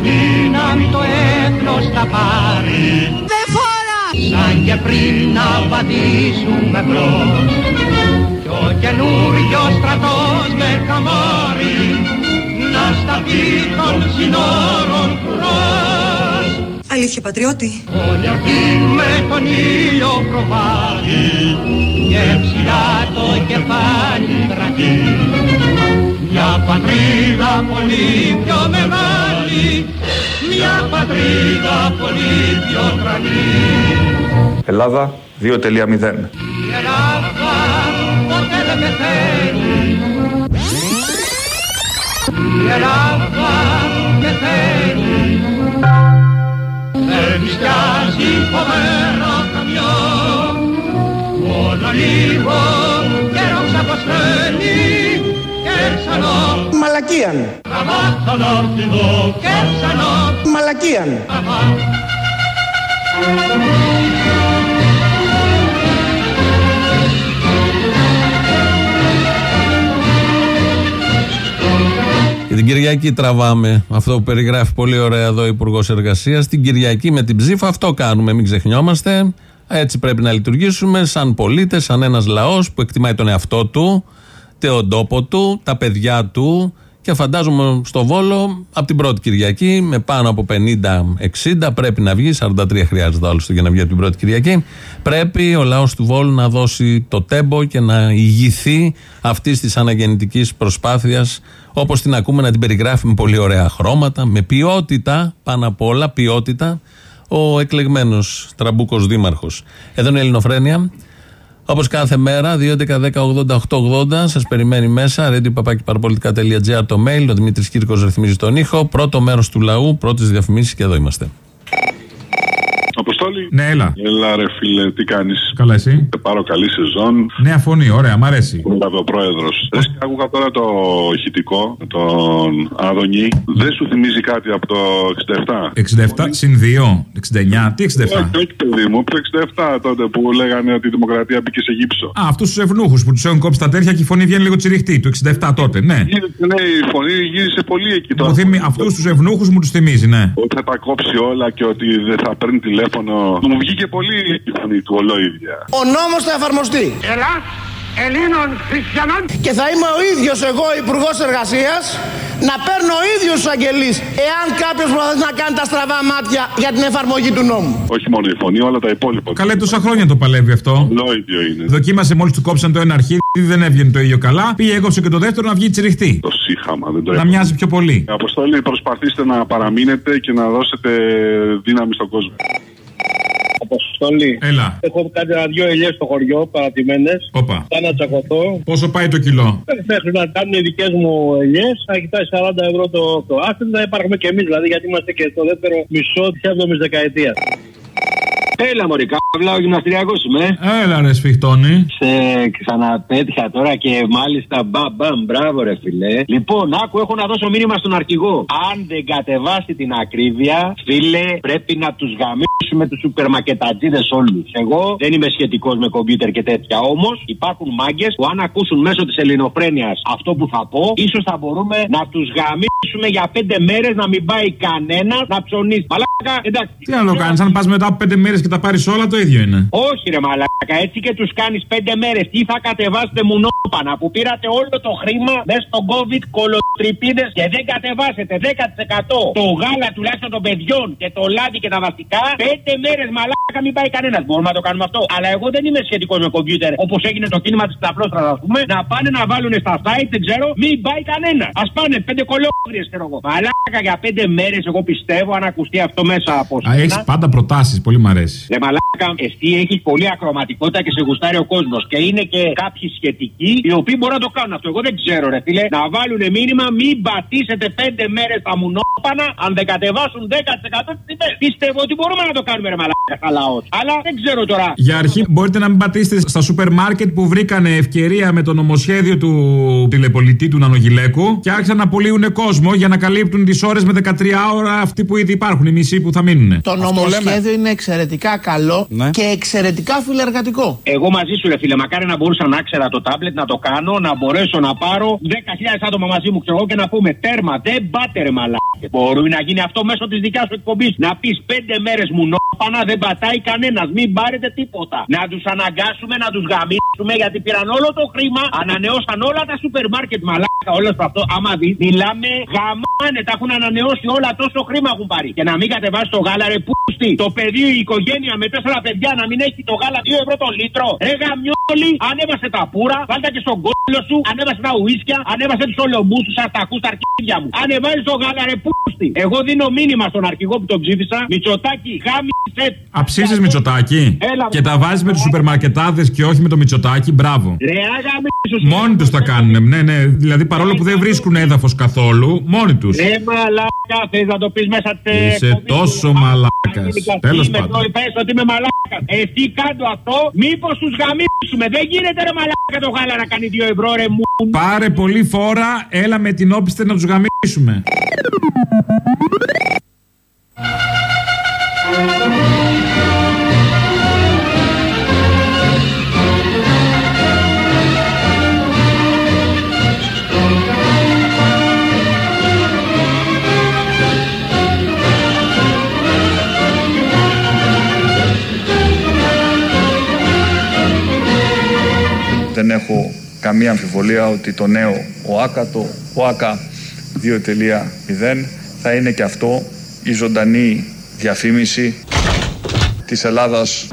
Νέα δύναμη το έθνος θα πάρει. Δεν φοράς! Σαν και πριν να πατήσουμε μπρος. Κι ο καινούριος στρατός με καμάρι Να σταθεί των συνόρων κουρός. Αλήθεια, πατριώτη. Όλοι αυτοί με τον ήλιο προβάλλει Και ψηλά το κεφάλι κρατεί Μια πατρίδα πολύ πιο μεγάλη Μια πατρίδα πολύ πιο τρανή. Ελλάδα 2.0 Η Ελλάδα ποτέ δεν πεθαίνει. Η Ελλάδα πεθαίνει. Δεν μυστιάζει φοβερό καμιό. Μόνο λίγο καιρός αποστρέλει Και ξανό Μαλακίαν. Τραβάθανο Και ξανό Μαλακίαν. Και την Κυριακή τραβάμε αυτό που περιγράφει πολύ ωραία εδώ ο Υπουργός Εργασίας. Την Κυριακή με την ψήφα αυτό κάνουμε, μην ξεχνιόμαστε. Έτσι πρέπει να λειτουργήσουμε σαν πολίτες, σαν ένας λαός που εκτιμάει τον εαυτό του, τον τόπο του, τα παιδιά του. Και φαντάζομαι στο Βόλο από την πρώτη Κυριακή με πάνω από 50-60 πρέπει να βγει. 43 χρειάζεται άλλωστε για να βγει από την πρώτη Κυριακή. Πρέπει ο λαός του Βόλου να δώσει το τέμπο και να ηγηθεί αυτής της αναγεννητικής προσπάθειας όπως την ακούμε να την περιγράφει με πολύ ωραία χρώματα, με ποιότητα πάνω απ' όλα, ποιότητα ο εκλεγμένος Τραμπούκος Δήμαρχος. Εδώ είναι η Ελληνοφρένεια. Όπως κάθε μέρα, 2.11.10.80.880 σας περιμένει μέσα. radio.papakiparapolitica.gr το mail. Ο Δημήτρης Κύρκος ρυθμίζει τον ήχο. Πρώτο μέρος του λαού, πρώτες διαφημίσεις και εδώ είμαστε. Αποστόλη. Ναι, έλα. Έλα, ρε φίλε, τι κάνεις; Καλά, εσύ; Σε πάρω καλή σεζόν. Νέα φωνή, ωραία, μ' αρέσει. Μπράβο, πρόεδρο. Άκουγα τώρα το ηχητικό, τον Άδωνη. Δεν σου θυμίζει κάτι από το 67. 67 συν 2. 69, τι 67. Όχι, όχι, παιδί μου, το 67 τότε που λέγανε ότι η δημοκρατία μπήκε σε γύψο. Α, αυτούς τους ευνούχους που τους έχουν κόψει τα τέρια και η φωνή βγαίνει λίγο τσιριχτή. Το 67 τότε, ναι. Γύρισε, ναι, η φωνή γύρισε πολύ εκεί τώρα. Μου θυμι... Αυτούς τους ευνούχους μου τους θυμίζει, ναι. Ότι θα τα κόψει όλα και ότι δεν θα παίρνει τηλέφωνο. Μου βγήκε πολύ η φωνή του ολόιδια. Ο νόμος θα εφαρμοστεί. Ελλάς Ελλήνων Χριστιανών Και θα είμαι ο ίδιος εγώ υπουργός Εργασίας να παίρνω ο ίδιος τους αγγελείς εάν κάποιος προσπαθεί να κάνει τα στραβά μάτια για την εφαρμογή του νόμου. Όχι μόνο η φωνή, όλα τα υπόλοιπα. Καλέ τόσα χρόνια το παλεύει αυτό. Ολόιδιο είναι. Δοκίμασε μόλις του κόψαν το ένα αρχίδι, δεν έβγαινε το ίδιο καλά. Πήγε έκοψε και το δεύτερο να βγει τσιριχτή. Το σύχαμα, δεν το Να έχω. μοιάζει πιο πολύ. Αποστόλη, προσπαθήστε να παραμείνετε και να δώσετε δύναμη στον κόσμο. Αποστολή. Έλα. Έχω κάνει ένα δυο ελιές στο χωριό, παρατημένες. Όπα. Θα να τσακωθώ. Πόσο πάει το κιλό; Μέχρι να κάνουν οι δικές μου ελιές, θα κοιτάει 40 ευρώ το, το άστρο, θα υπάρχουμε και εμείς. Δηλαδή, γιατί είμαστε και στο δεύτερο μισό της 7η δεκαετίας. Έλα, Μωρή, καύλα, ο γυμναστηριακός είμαι. Έλα, ρε σφιχτώνει. Σε ξαναπέτυχα τώρα και μάλιστα μπαμ, μπαμ, μπράβο, ρε φιλέ. Λοιπόν, άκου, έχω να δώσω μήνυμα στον αρχηγό. Αν δεν κατεβάσει την ακρίβεια, φίλε, πρέπει να τους γαμίσουμε τους σουπερμακετατζίδε όλους. Εγώ δεν είμαι σχετικός με κομπιούτερ και τέτοια. Όμως υπάρχουν μάγκες που αν ακούσουν μέσω της ελληνοφρένειας αυτό που θα πω, ίσως θα μπορούμε να τους γαμίσουμε για πέντε μέρες να μην πάει κανένας να ψωνίσει. Μαλάκα, εντάξει. Τι να το κάνεις, αν πας μετά από πέντε μέρες και τα πάρεις όλα, το ίδιο είναι. Όχι ρε μαλάκα, έτσι και τους κάνεις πέντε μέρες. Τι θα κατεβάσετε μουνόπανα που πήρατε όλο το χρήμα μέσα στον COVID κολοτρυπίδε και δεν κατεβάσετε 10% το γάλα τουλάχιστον των παιδιών και το λάδι και τα βασικά. Πέντε μέρες μαλάκα μην πάει κανένας. Μπορούμε να το κάνουμε αυτό. Αλλά εγώ δεν είμαι σχετικός με κομπιούτερ όπως έγινε το κίνημα της ταπλώστρας, ας πούμε. Να πάνε να βάλουν στα site, δεν ξέρω, μην πάει κανένας. Α πάνε πέντε κολόγριε, ξέρω εγώ. Μαλάκα για πέντε μέρες, εγώ πιστεύω, αν ακουστεί αυτό μέσα από Α, έχεις πάντα προτάσεις, πολύ μ' αρέσει. Ρε μαλάκα, εσύ έχεις πολύ ακροματικότητα και σε γουστάρει ο κόσμος. Και είναι και κάποιοι σχετικοί οι οποίοι μπορούν να το κάνουν αυτό. Εγώ δεν ξέρω, ρε φίλε, να βάλουν μήνυμα μην πατήσετε πέντε μέρες τα μουνόπανα αν δεν κατεβάσουν 10% τι τιμέ. Πιστεύω ότι μπορούμε να το κάνουμε, ρε μαλάκα, σαν λαός. Αλλά δεν ξέρω τώρα. Για αρχή μπορείτε να μην πατήσετε στα σούπερ μάρκετ που βρήκανε ευκαιρία με το νομοσχέδιο του τηλεπολιτή του Νανογιλέκου και άρχισαν να απολύουν κόσμο για να καλύπτουν τις ώρες με 13 ώρα αυτοί που ήδη υπάρχουν, οι μισοί που θα μείνουν. Το νομοσχέδιο είναι εξαιρετικά καλό Ναι. και εξαιρετικά φιλεργατικό. Εγώ μαζί σου, ρε φίλε, μακάρι να μπορούσα να ξέρα το τάμπλετ, να το κάνω, να μπορέσω να πάρω 10.000 άτομα μαζί μου, ξέρω εγώ, και να πούμε τέρμα, δεν πάτε ρε μαλάκε. Μπορεί να γίνει αυτό μέσω της δικιάς σου εκπομπής. Να πεις πέντε μέρες μου νόπανα, δεν πατάει κανένας, μην πάρετε τίποτα. Να τους αναγκάσουμε να τους γαμίσουμε γιατί πήραν όλο το χρήμα, ανανεώσαν όλα τα σούπερ μάρκετ μαλάκα, όλος αυτό. Άμα δει, μιλάμε γαμάνε, τα έχουν ανανεώσει όλα, τόσο χρήμα έχουν πάρει. Και να μην κατεβάσει το γάλα, ρε πούστη, το παιδί, η οικογένεια με τέσσερα παιδιά να μην έχει το γάλα 2 ευρώ το λίτρο. Ρε γαμιόλι, ανέβασε τα πουρα, βάλτε και στον κόλλο σου, ανέβασε τα ουίσκια, ανέβασε τους ολομπού σου, αστακού τα αρχίδια μου. Ανεβάζεις το γάλα, ρε πούστη. Εγώ δίνω μήνυμα στον αρχηγό που τον ψήφισα, Μητσοτάκι, γάμισε. Αψίζεις Μητσοτάκι Έλα, και τα βάζεις με τους σούπερ μαρκετάδε και όχι με το Μητσοτάκι, μπράβο. Ρε αγαμίσου. Μόνοι τους τα κάνουν. Ναι, ναι. Δηλαδή παρόλο που δεν βρίσκουν έδαφος καθόλου, μόνοι τους. Ρε μαλάκα, θες να το πεις μέσα τε. Είσαι τόσο μαλάκας. Τέλος πάντων. Τώρα πες ότι είμαι μαλάκας. Εσύ κάτω αυτό, μήπως τους γαμίσουμε. Δεν γίνεται ρε μαλάκα το γάλα να κάνει 2 ευρώ ρε μου. Πάρε πολύ φόρα, έλα με την όπιστε να τους γαμίσουμε. Καμία αμφιβολία ότι το νέο ΟΑΚΑ, το ΟΑΚΑ 2.0 θα είναι και αυτό η ζωντανή διαφήμιση της Ελλάδας.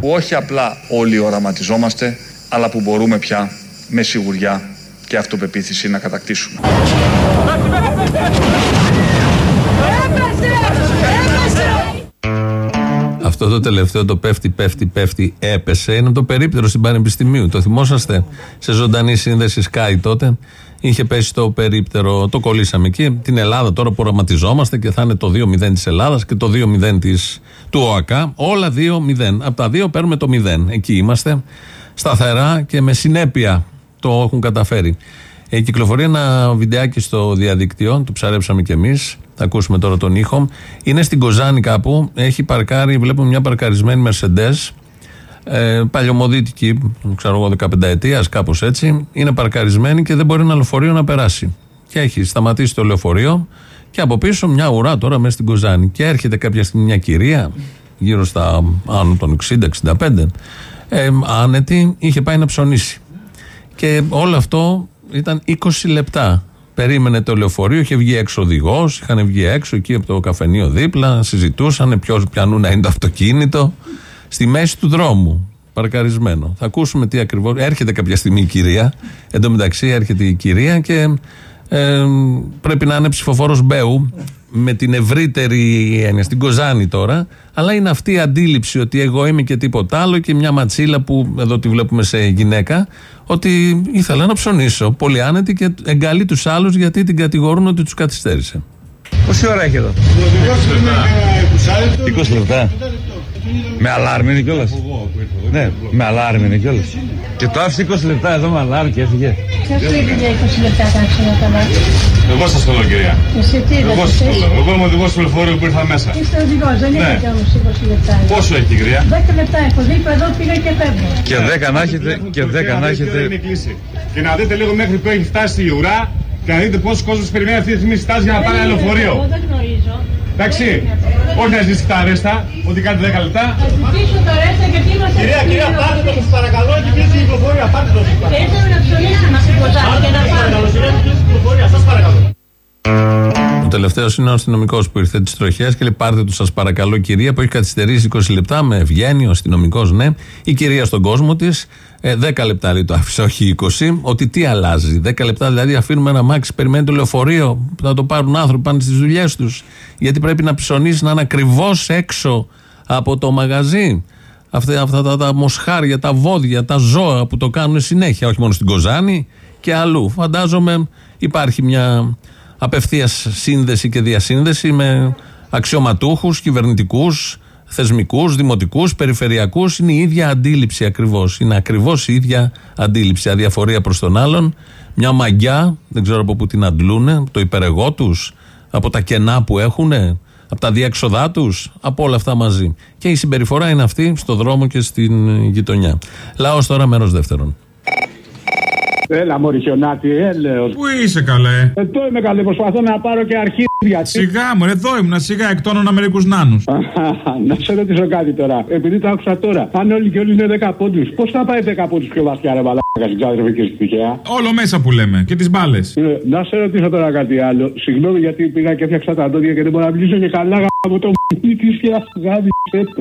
Που όχι απλά όλοι οραματιζόμαστε αλλά που μπορούμε πια με σιγουριά και αυτοπεποίθηση να κατακτήσουμε. Αυτό το τελευταίο το πέφτει, πέφτει, πέφτει, έπεσε. Είναι το περίπτερο στην Πανεπιστημίου. Το θυμόσαστε; Σε ζωντανή σύνδεση Sky τότε. Είχε πέσει το περίπτερο, το κολλήσαμε εκεί. Την Ελλάδα τώρα που οραματιζόμαστε και θα είναι το 2-0 της Ελλάδας και το 2-0 της, του ΟΑΚΑ. Όλα 2-0. Από τα δύο παίρνουμε το 0. Εκεί είμαστε. Σταθερά και με συνέπεια το έχουν καταφέρει. Ε, κυκλοφορεί ένα βιντεάκι στο διαδίκτυο, το ψαρέψαμε κι εμείς. Θα ακούσουμε τώρα τον ήχο. Είναι στην Κοζάνη κάπου. Έχει παρκάρει, βλέπουμε μια παρκαρισμένη Mercedes. Ε, παλιωμοδίτικη, ξέρω εγώ, 15 ετία, κάπως έτσι. Είναι παρκαρισμένη και δεν μπορεί ένα λεωφορείο να περάσει. Και έχει σταματήσει το λεωφορείο και από πίσω μια ουρά τώρα μέσα στην Κοζάνη. Και έρχεται κάποια στιγμή μια κυρία, γύρω στα άνω των 60-65, ε, άνετη, είχε πάει να ψωνίσει. Και όλο αυτό ήταν 20 λεπτά. Περίμενε το λεωφορείο, είχε βγει έξω οδηγός, είχαν βγει έξω εκεί από το καφενείο δίπλα, συζητούσαν ποιος πιανού να είναι το αυτοκίνητο. Στη μέση του δρόμου, παρκαρισμένο. Θα ακούσουμε τι ακριβώ. Έρχεται κάποια στιγμή η κυρία. Εν τω μεταξύ έρχεται η κυρία και ε, πρέπει να είναι ψηφοφόρος Μπέου με την ευρύτερη έννοια, στην Κοζάνη τώρα. Αλλά είναι αυτή η αντίληψη ότι εγώ είμαι και τίποτα άλλο και μια ματσίλα που εδώ τη βλέπουμε σε γυναίκα, ότι ήθελα να ψωνίσω. Πολύ άνετη και εγκαλεί τους άλλους γιατί την κατηγορούν ότι τους καθυστέρησε. Πόση ώρα έχει εδώ, 20 λεπτά. Με αλάρμ είναι κιόλας. Ναι, με αλάρμ είναι κιόλας. Και το άφησε 20 λεπτά εδώ με αλάρμ και έφυγε. Ποιος σου είπε για 20 λεπτά θα άρχισε να καλά. Εγώ σας το λέω, κυρία. Εσύ τι είδατε. Εγώ σας το λέω. Εγώ είμαι οδηγός του λεωφορείου που ήρθα μέσα. Είστε οδηγός, δεν Ναι. είπατε όμως 20 λεπτά. Πόσο έχει, κυρία; 10 λεπτά έχω δει, είπα εδώ πήγα και φεύγω. Και 10 να έχετε. Και 10 να έχετε. Είναι κλείσει. Και να δείτε λίγο μέχρι που έχει φτάσει η ουρά και να δείτε πόσος κόσμος περιμένει αυτή τη στιγμή στη στάση για να πάρει ένα Εγώ λεωφορείο. δεν γνωρίζω. Εντάξει. Όχι να ζήσει τα αρέστα, ότι κάνετε 10 λεπτά. Θα ζητήσω το ρέστα γιατί είμαστε Κυρία, στην κυρία, Κυριακή. πάρτε το, σας παρακαλώ, έχει κλείσει η κυκλοφορία, πάρτε το. Και ήρθαμε να ψωνίσουμε στην Κοζάνη και να πάμε. Ο τελευταίος είναι ο αστυνομικός που ήρθε τις τροχές και λέει: Πάρτε του, σας παρακαλώ, κυρία, που έχει καθυστερήσει 20 λεπτά. Με ευγένει ο αστυνομικός, ναι. Η κυρία στον κόσμο της. Ε, 10 λεπτά λέει το άφησε, όχι 20. Ότι τι αλλάζει. 10 λεπτά δηλαδή αφήνουμε ένα μάξι, περιμένει το λεωφορείο που θα το πάρουν άνθρωποι πάνε στις δουλειές τους. Γιατί πρέπει να ψωνίσει να είναι ακριβώς έξω από το μαγαζί. Αυτά, αυτά τα, τα μοσχάρια, τα βόδια, τα ζώα που το κάνουν συνέχεια, όχι μόνο στην Κοζάνη και αλλού. Φαντάζομαι υπάρχει μια απευθείας σύνδεση και διασύνδεση με αξιωματούχους, κυβερνητικούς, θεσμικούς, δημοτικούς, περιφερειακούς. Είναι η ίδια αντίληψη ακριβώς. Είναι ακριβώς η ίδια αντίληψη. Αδιαφορία προς τον άλλον. Μια μαγιά, δεν ξέρω από πού την αντλούν, το υπερεγό τους, από τα κενά που έχουν, από τα διέξοδά τους, από όλα αυτά μαζί. Και η συμπεριφορά είναι αυτή στο δρόμο και στην γειτονιά. Λαός τώρα, μέρος δεύτερον. Έλα, Μωρή χιονάτη, έλεος. Πού είσαι καλέ; Εδώ είμαι καλέ, προσπαθώ να πάρω και αρχίδια. Σιγά μου, εδώ ήμουν, σιγά εκτόνωνα μερικού νάνους. να σε ρωτήσω κάτι τώρα. Επειδή το άκουσα τώρα, αν όλοι και όλοι είναι 10 πόντους, πώς θα πάει 10 πόντους πιο βαθιά, ρε Μαλάκα, στην ξάδερφη και στη τυχαία; Όλο μέσα που λέμε και τις μπάλες. Ε, να σε ρωτήσω τώρα κάτι άλλο. Συγγνώμη γιατί πήγα και έφτιαξα τα δόντια και δεν μπορώ να μιλήσω και καλά από το μυαλί της και αγάπη.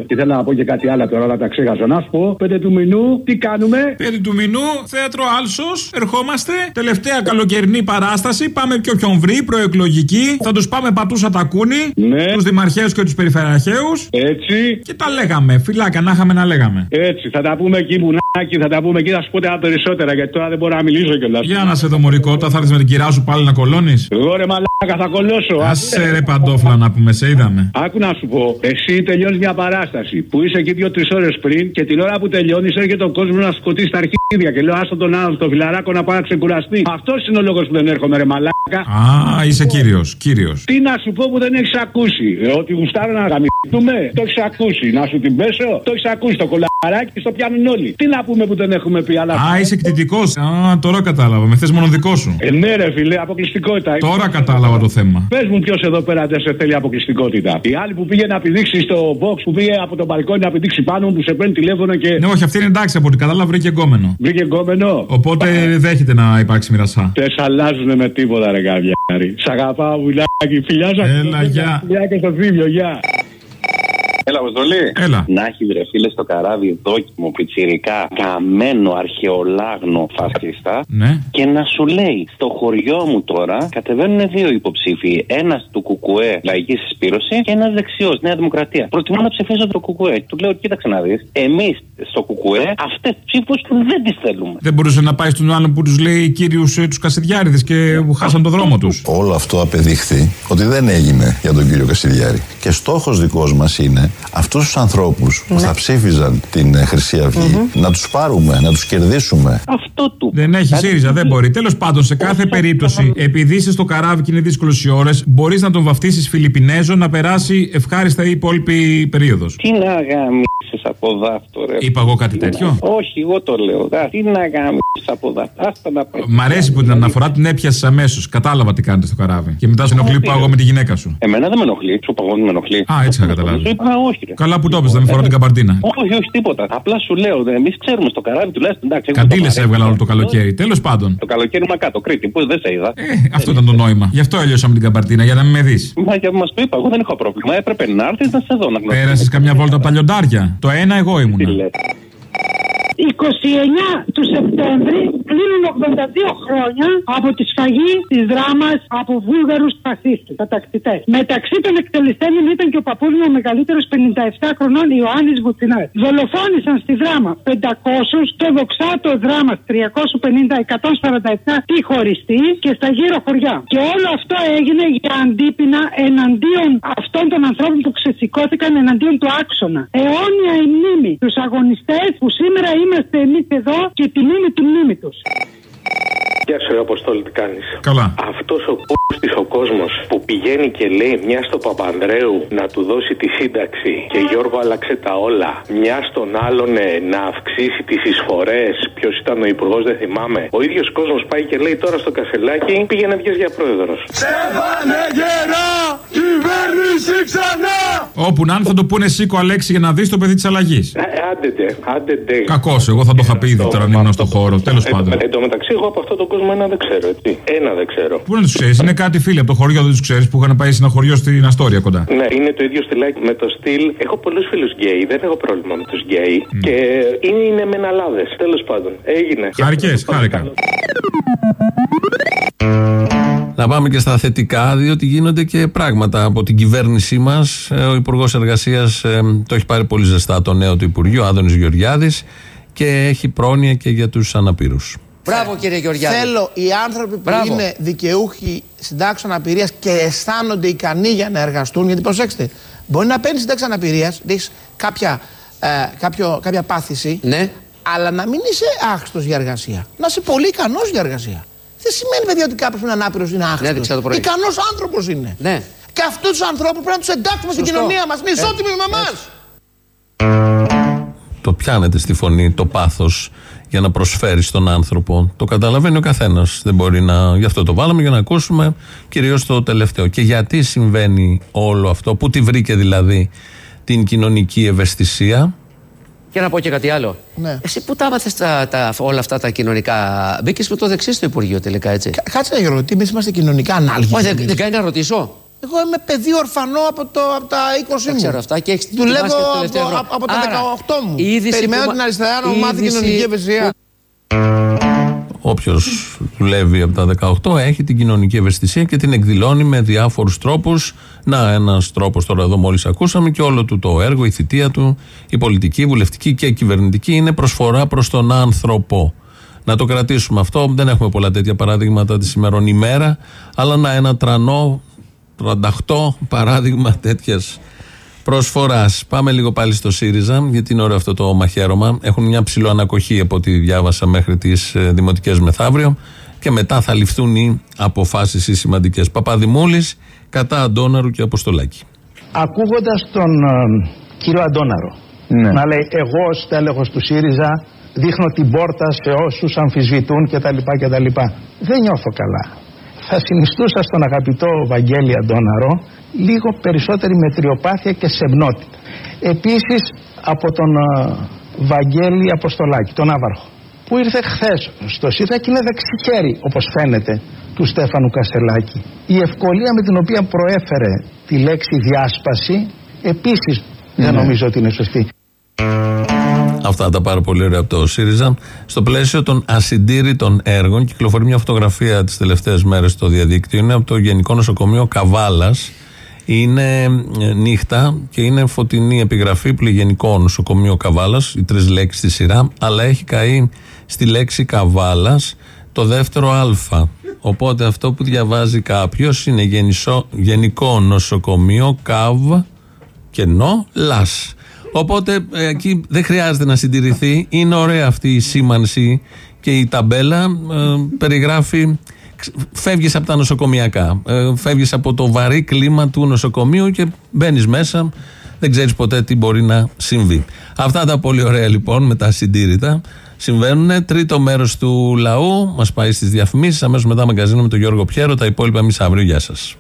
Ήθελα να πω και κάτι άλλο τώρα, αλλά τα ξέχασα. Να σου πω, πέντε του μηνού, τι κάνουμε; Πέντε του μηνού, θέατρο Άλσος, ερχόμαστε. Τελευταία καλοκαιρινή παράσταση. Πάμε πιο ποιον βρει, προεκλογική. Θα τους πάμε πατούσα τα κούνη. Ναι. Τους δημαρχαίους και τους περιφερειαρχαίου. Έτσι. Και τα λέγαμε. Φιλάκια, να είχαμε να λέγαμε. Έτσι, θα τα πούμε εκεί, μπουνάκι, θα τα πούμε εκεί, θα σου πω τα περισσότερα, γιατί τώρα δεν μπορώ να μιλήσω κιόλας. Για να σε δω, Μωρικότα, θα έρθεις με την κυρά σου πάλι να κολώνεις. Εγώ ρε μαλάκα, θα κολλώσω. Άσε ρε παντόφλα να πούμε, σε είδαμε. Άκου να σου πω, εσύ τελειώνεις μια παράσταση που είσαι εκεί δύο-τρεις ώρες πριν και την ώρα που τελειώνεις έρχεται ο κόσμος να σκοτήσει τα αρχίδια και λέω άστο τον άλλο, το φιλαράκο να πάει να ξεκουραστεί. Αυτός είναι ο λόγος που δεν έρχομαι, ρε μαλάκα. Α, είσαι κύριος, κύριος. Τι να σου πω που δεν έχεις ακούσει. Ε, ότι γουστάρω να γαμιστούμε, το έχεις ακούσει. Να σου την πέσω, το έχεις ακούσει. Το κολαράκι στο πιάνουν όλοι. Τι να πούμε που δεν έχουμε πει, αλλά. Α, είσαι εκτιτικό. Α, τώρα κατάλαβα. Με θες μόνο δικό σου. Ε, ναι, ρε φιλέ, αποκλειστικότητα. Τώρα κατάλαβα το θέμα. Πες μου ποιος εδώ πέρα δεν σε θέλει αποκλειστικότητα. Η άλλη που πήγε να πηδήξει στο box, που πήγε από τον μπαλκόνι να πηδήξει πάνω μου, που σε παίρνει τηλέφωνο και. Ναι, όχι, αυτή είναι εντάξει από ό,τι κατάλαβα βρήκε εγκόμενο. Βρήκε εγκόμενο. Οπότε δέχεται να υπάρξει μοιρασά. Τες αλλάζουνε με τίποτα, ρε καβιάρι. Σ' αγαπάω, βουλάκι. Φιλιά σας. Έλα, γεια. Φιλιά και στο θύμιο, γεια. Έλα, Αποστολή. Έλα. Να έχει βρε φίλε στο καράβι δόκιμο, πιτσιρικά, καμένο, αρχαιολάγνο φασίστα. Ναι. Και να σου λέει, στο χωριό μου τώρα κατεβαίνουν δύο υποψήφοι. Ένας του Κουκουέ, λαϊκής συσπήρωση, και ένας δεξιός, Νέα Δημοκρατία. Προτιμώ να ψηφίσω το Κουκουέ. Του λέω, κοίταξε να δεις. Εμείς στο Κουκουέ αυτές τις ψήφους δεν τις θέλουμε. Δεν μπορούσε να πάει στον άλλον που τους λέει κύριους τους Κασιδιάριδες και που χάσαν το δρόμο τους. Όλο αυτό απεδείχθη ότι δεν έγινε για τον κύριο Κασιδιάρη. Και στόχος δικός μας είναι αυτούς τους ανθρώπους που θα ψήφιζαν την ε, Χρυσή Αυγή να τους πάρουμε, να τους κερδίσουμε. Αυτό του. Δεν έχει ΣΥΡΙΖΑ, δεν μπορεί. Τέλος πάντων, σε κάθε περίπτωση, επειδή είσαι στο καράβι και είναι δύσκολες οι ώρες, μπορείς να τον βαφτίσεις Φιλιππινέζο να περάσει ευχάριστα η υπόλοιπη περίοδος. Τι να γαμίσεις από δάφτο, ρε. Είπα εγώ κάτι τέτοιο; Όχι, εγώ το λέω. Δα, Τι να γαμίσεις από δάφτο. Άστα να πάει. Μ' αρέσει που την αναφορά την έπιασες αμέσως. Κατάλαβα τι κάνετε στο καράβι. Και μετά σε ενοχλεί που πάω εγώ με τη γυναίκα σου. Εμένα δεν με ενοχλεί. Σου παγώνει με ενοχλεί. Α, έτσι θα καταλάβεις. Σου είπα, όχι. Ρε. Καλά που το έπαιζε, δεν με φορά την καμπαρτίνα. Όχι, όχι, τίποτα. Απλά σου λέω, εμείς ξέρουμε στο καράβι τουλάχιστον. Εντάξει, έχουμε Καντήλε το βαρύ. έβγαλα όλο το καλοκαίρι. Τέλος πάντων. Το καλοκαίρι μα κάτω, Κρήτη, που δεν σε είδα. Ε, αυτό ήταν το νόημα. Γι' αυτό έλειωσα με την καμπαρτίνα, για να μην με δεις. Μα για μας το είπα, εγώ δεν έχω πρόβλημα. Έπρεπε να έρθεις να σε δω να γνωρίσει. Πέρασες καμιά βόλτα από τα λιοντάρια. Το ένα εγώ ήμουν. 29 του Σεπτέμβρη κλείνουν 82 χρόνια από τη σφαγή της δράμας από βούλγαρους φασίστες, κατακτητές. Μεταξύ των εκτελεστέντων ήταν και ο παππούλου ο μεγαλύτερος 57 χρονών Ιωάννης Βουτσινάρης. Δολοφόνησαν στη δράμα 500, στο δοξάτο δράμα 350-147 τη χωριστή και στα γύρω χωριά. Και όλο αυτό έγινε για αντίπεινα εναντίον αυτών των ανθρώπων που ξεσηκώθηκαν εναντίον του άξονα. Αιώνια η μνήμη. Τους αγωνιστές που σήμερα είμαστε εμείς εδώ και τη μνήμη του μνήμη τους. Γεια σου, ρε Αποστόλη, τι κάνεις; Καλά. Αυτός ο π***τη ο κόσμος που πηγαίνει και λέει μια στο Παπανδρέου να του δώσει τη σύνταξη και Γιώργο άλλαξε τα όλα. Μια στον άλλον ε, να αυξήσει τις εισφορές. Ποιος ήταν ο υπουργός, δεν θυμάμαι. Ο ίδιος κόσμος πάει και λέει τώρα στο κασελάκι πήγαινε βγες για πρόεδρος. Στέφανε γερά, κυβέρνηση ξανά! Όπου να είναι θα το πούνε σήκω Αλέξη για να δεις το παιδί της αλλαγής. Άντε, άντε. Κακός, εγώ θα το είχα πει ήδη τώρα αν ήμουν στο χώρο. Τέλος πάντων. Εν τω μεταξύ, εγώ από αυτόν τον κόσμο ένα δεν ξέρω, έτσι. Ένα δεν ξέρω. Πού να τους ξέρεις, είναι κάτι φίλοι από το χωριό, δεν τους ξέρεις που είχαν πάει σε ένα χωριό στην Αστόρια κοντά. Ναι, είναι το ίδιο στυλάκι με το στυλ. Έχω πολλούς φίλους γκέι, δεν έχω πρόβλημα με τους γκέι. Και είναι, είναι μεναλάδε. Τέλος πάντων, έγινε. Χάρηκες, χάρηκα. Να πάμε και στα θετικά, διότι γίνονται και πράγματα από την κυβέρνησή μας. Ο Υπουργός Εργασίας το έχει πάρει πολύ ζεστά το νέο του Υπουργείο, Άδωνης Γεωργιάδης, και έχει πρόνοια και για τους αναπήρους. Μπράβο κύριε Γεωργιάδη. Θέλω οι άνθρωποι που Μπράβο. είναι δικαιούχοι συντάξεων αναπηρία και αισθάνονται ικανοί για να εργαστούν. Γιατί προσέξτε, μπορεί να παίρνεις συντάξη αναπηρίας, έχει κάποια, ε, κάποιο, κάποια πάθηση, ναι. αλλά να μην είσαι άχρηστος για εργασία. Να είσαι πολύ ικανός για εργασία. Δεν σημαίνει, παιδιά, ότι κάποιος που είναι ανάπηρος είναι άχρηστος. Ναι, δείξα το πρωί. Ικανός άνθρωπος είναι. Ναι. Και αυτούς τους ανθρώπους πρέπει να τους εντάξουμε στην Σωστό. κοινωνία μας. Είναι Ε, ισότιμοι με εμάς. Το πιάνετε στη φωνή το πάθος για να προσφέρει στον άνθρωπο. Το καταλαβαίνει ο καθένας. Δεν μπορεί να. Γι' αυτό το βάλαμε για να ακούσουμε κυρίως το τελευταίο. Και γιατί συμβαίνει όλο αυτό, πού τη βρήκε δηλαδή την κοινωνική ευαισθησία; Και να πω και κάτι άλλο. Ναι. Εσύ που τα έμαθε τα, τα, όλα αυτά τα κοινωνικά. Μπήκες με το δεξί στο Υπουργείο τελικά, έτσι. Κάτσε να Γιώργο, τι εμείς είμαστε κοινωνικά ανάλογοι. Όχι, δεν, δεν κάνει να ρωτήσω. Εγώ είμαι παιδί ορφανό από, το, από τα 20 Δεν μου. ξέρω αυτά και έχεις Δουλεύω ετοιμάσει και το από, τελευταίο χρόνο. από, από τα Άρα, 18 μου. η είδηση Περιμένω που την μα- αριστερά να μου η μάθει είδηση κοινωνική ευαισθησία. Όποιος δουλεύει από τα 18 έχει την κοινωνική ευαισθησία και την εκδηλώνει με διάφορους τρόπους. Να, ένας τρόπος τώρα εδώ μόλις ακούσαμε και όλο του το έργο, η θητεία του, η πολιτική, η βουλευτική και η κυβερνητική είναι προσφορά προς τον άνθρωπο. Να το κρατήσουμε αυτό. Δεν έχουμε πολλά τέτοια παραδείγματα τη σημερινή ημέρα, αλλά να ένα τρανό 38 παράδειγμα τέτοιας προσφοράς. Πάμε λίγο πάλι στο ΣΥΡΙΖΑ, γιατί είναι ωραίο αυτό το μαχαίρωμα. Έχουν μια ψηλό ανακοχή από ό,τι διάβασα μέχρι τις δημοτικές μεθαύριο και μετά θα ληφθούν οι αποφάσεις οι σημαντικές. Παπαδημούλης κατά Αντώναρου και Αποστολάκη. Ακούγοντας τον ε, κύριο Αντώναρο να λέει εγώ ως τέλεχος του ΣΥΡΙΖΑ δείχνω την πόρτα σε όσους αμφισβητούν κτλ. κτλ. Δεν νιώθω καλά. Θα συνιστούσα στον αγαπητό Βαγγέλη Αντώναρο λίγο περισσότερη μετριοπάθεια και σεμνότητα. Επίσης από τον ε, Βαγγέλη Αποστολάκη, τον Άβαρχο, που ήρθε χθες στο ΣΥΡΙΖΑ και είναι δεξιχέρι όπως φαίνεται του Στέφανου Κασελάκη. Η ευκολία με την οποία προέφερε τη λέξη διάσπαση επίσης δεν νομίζω ότι είναι σωστή. Αυτά τα πάρα πολύ ωραία από το ΣΥΡΙΖΑ. Στο πλαίσιο των ασυντήρητων έργων, κυκλοφορεί μια φωτογραφία τις τελευταίες μέρες στο διαδίκτυο. Είναι από το Γενικό Νοσοκομείο Καβάλας. Είναι ε, νύχτα και είναι φωτεινή επιγραφή που λέει Γενικό Νοσοκομείο Καβάλας, οι τρεις λέξεις στη σειρά, αλλά έχει καεί στη λέξη Καβάλας το δεύτερο Α. Οπότε αυτό που διαβάζει κάποιος είναι γενισό- Γενικό Νοσοκομείο Καβ κενό λας. Οπότε ε, εκεί δεν χρειάζεται να συντηρηθεί. Είναι ωραία αυτή η σήμανση και η ταμπέλα ε, περιγράφει. Φεύγεις από τα νοσοκομιακά. Ε, Φεύγεις από το βαρύ κλίμα του νοσοκομείου και μπαίνεις μέσα. Δεν ξέρεις ποτέ τι μπορεί να συμβεί. Αυτά τα πολύ ωραία λοιπόν με τα συντήρητα συμβαίνουν. Τρίτο μέρος του λαού μας πάει στις διαφημίσεις. Αμέσως μετά μαγκαζίνο με τον Γιώργο Πιέρο. Τα υπόλοιπα εμείς αύριο. Γεια σας.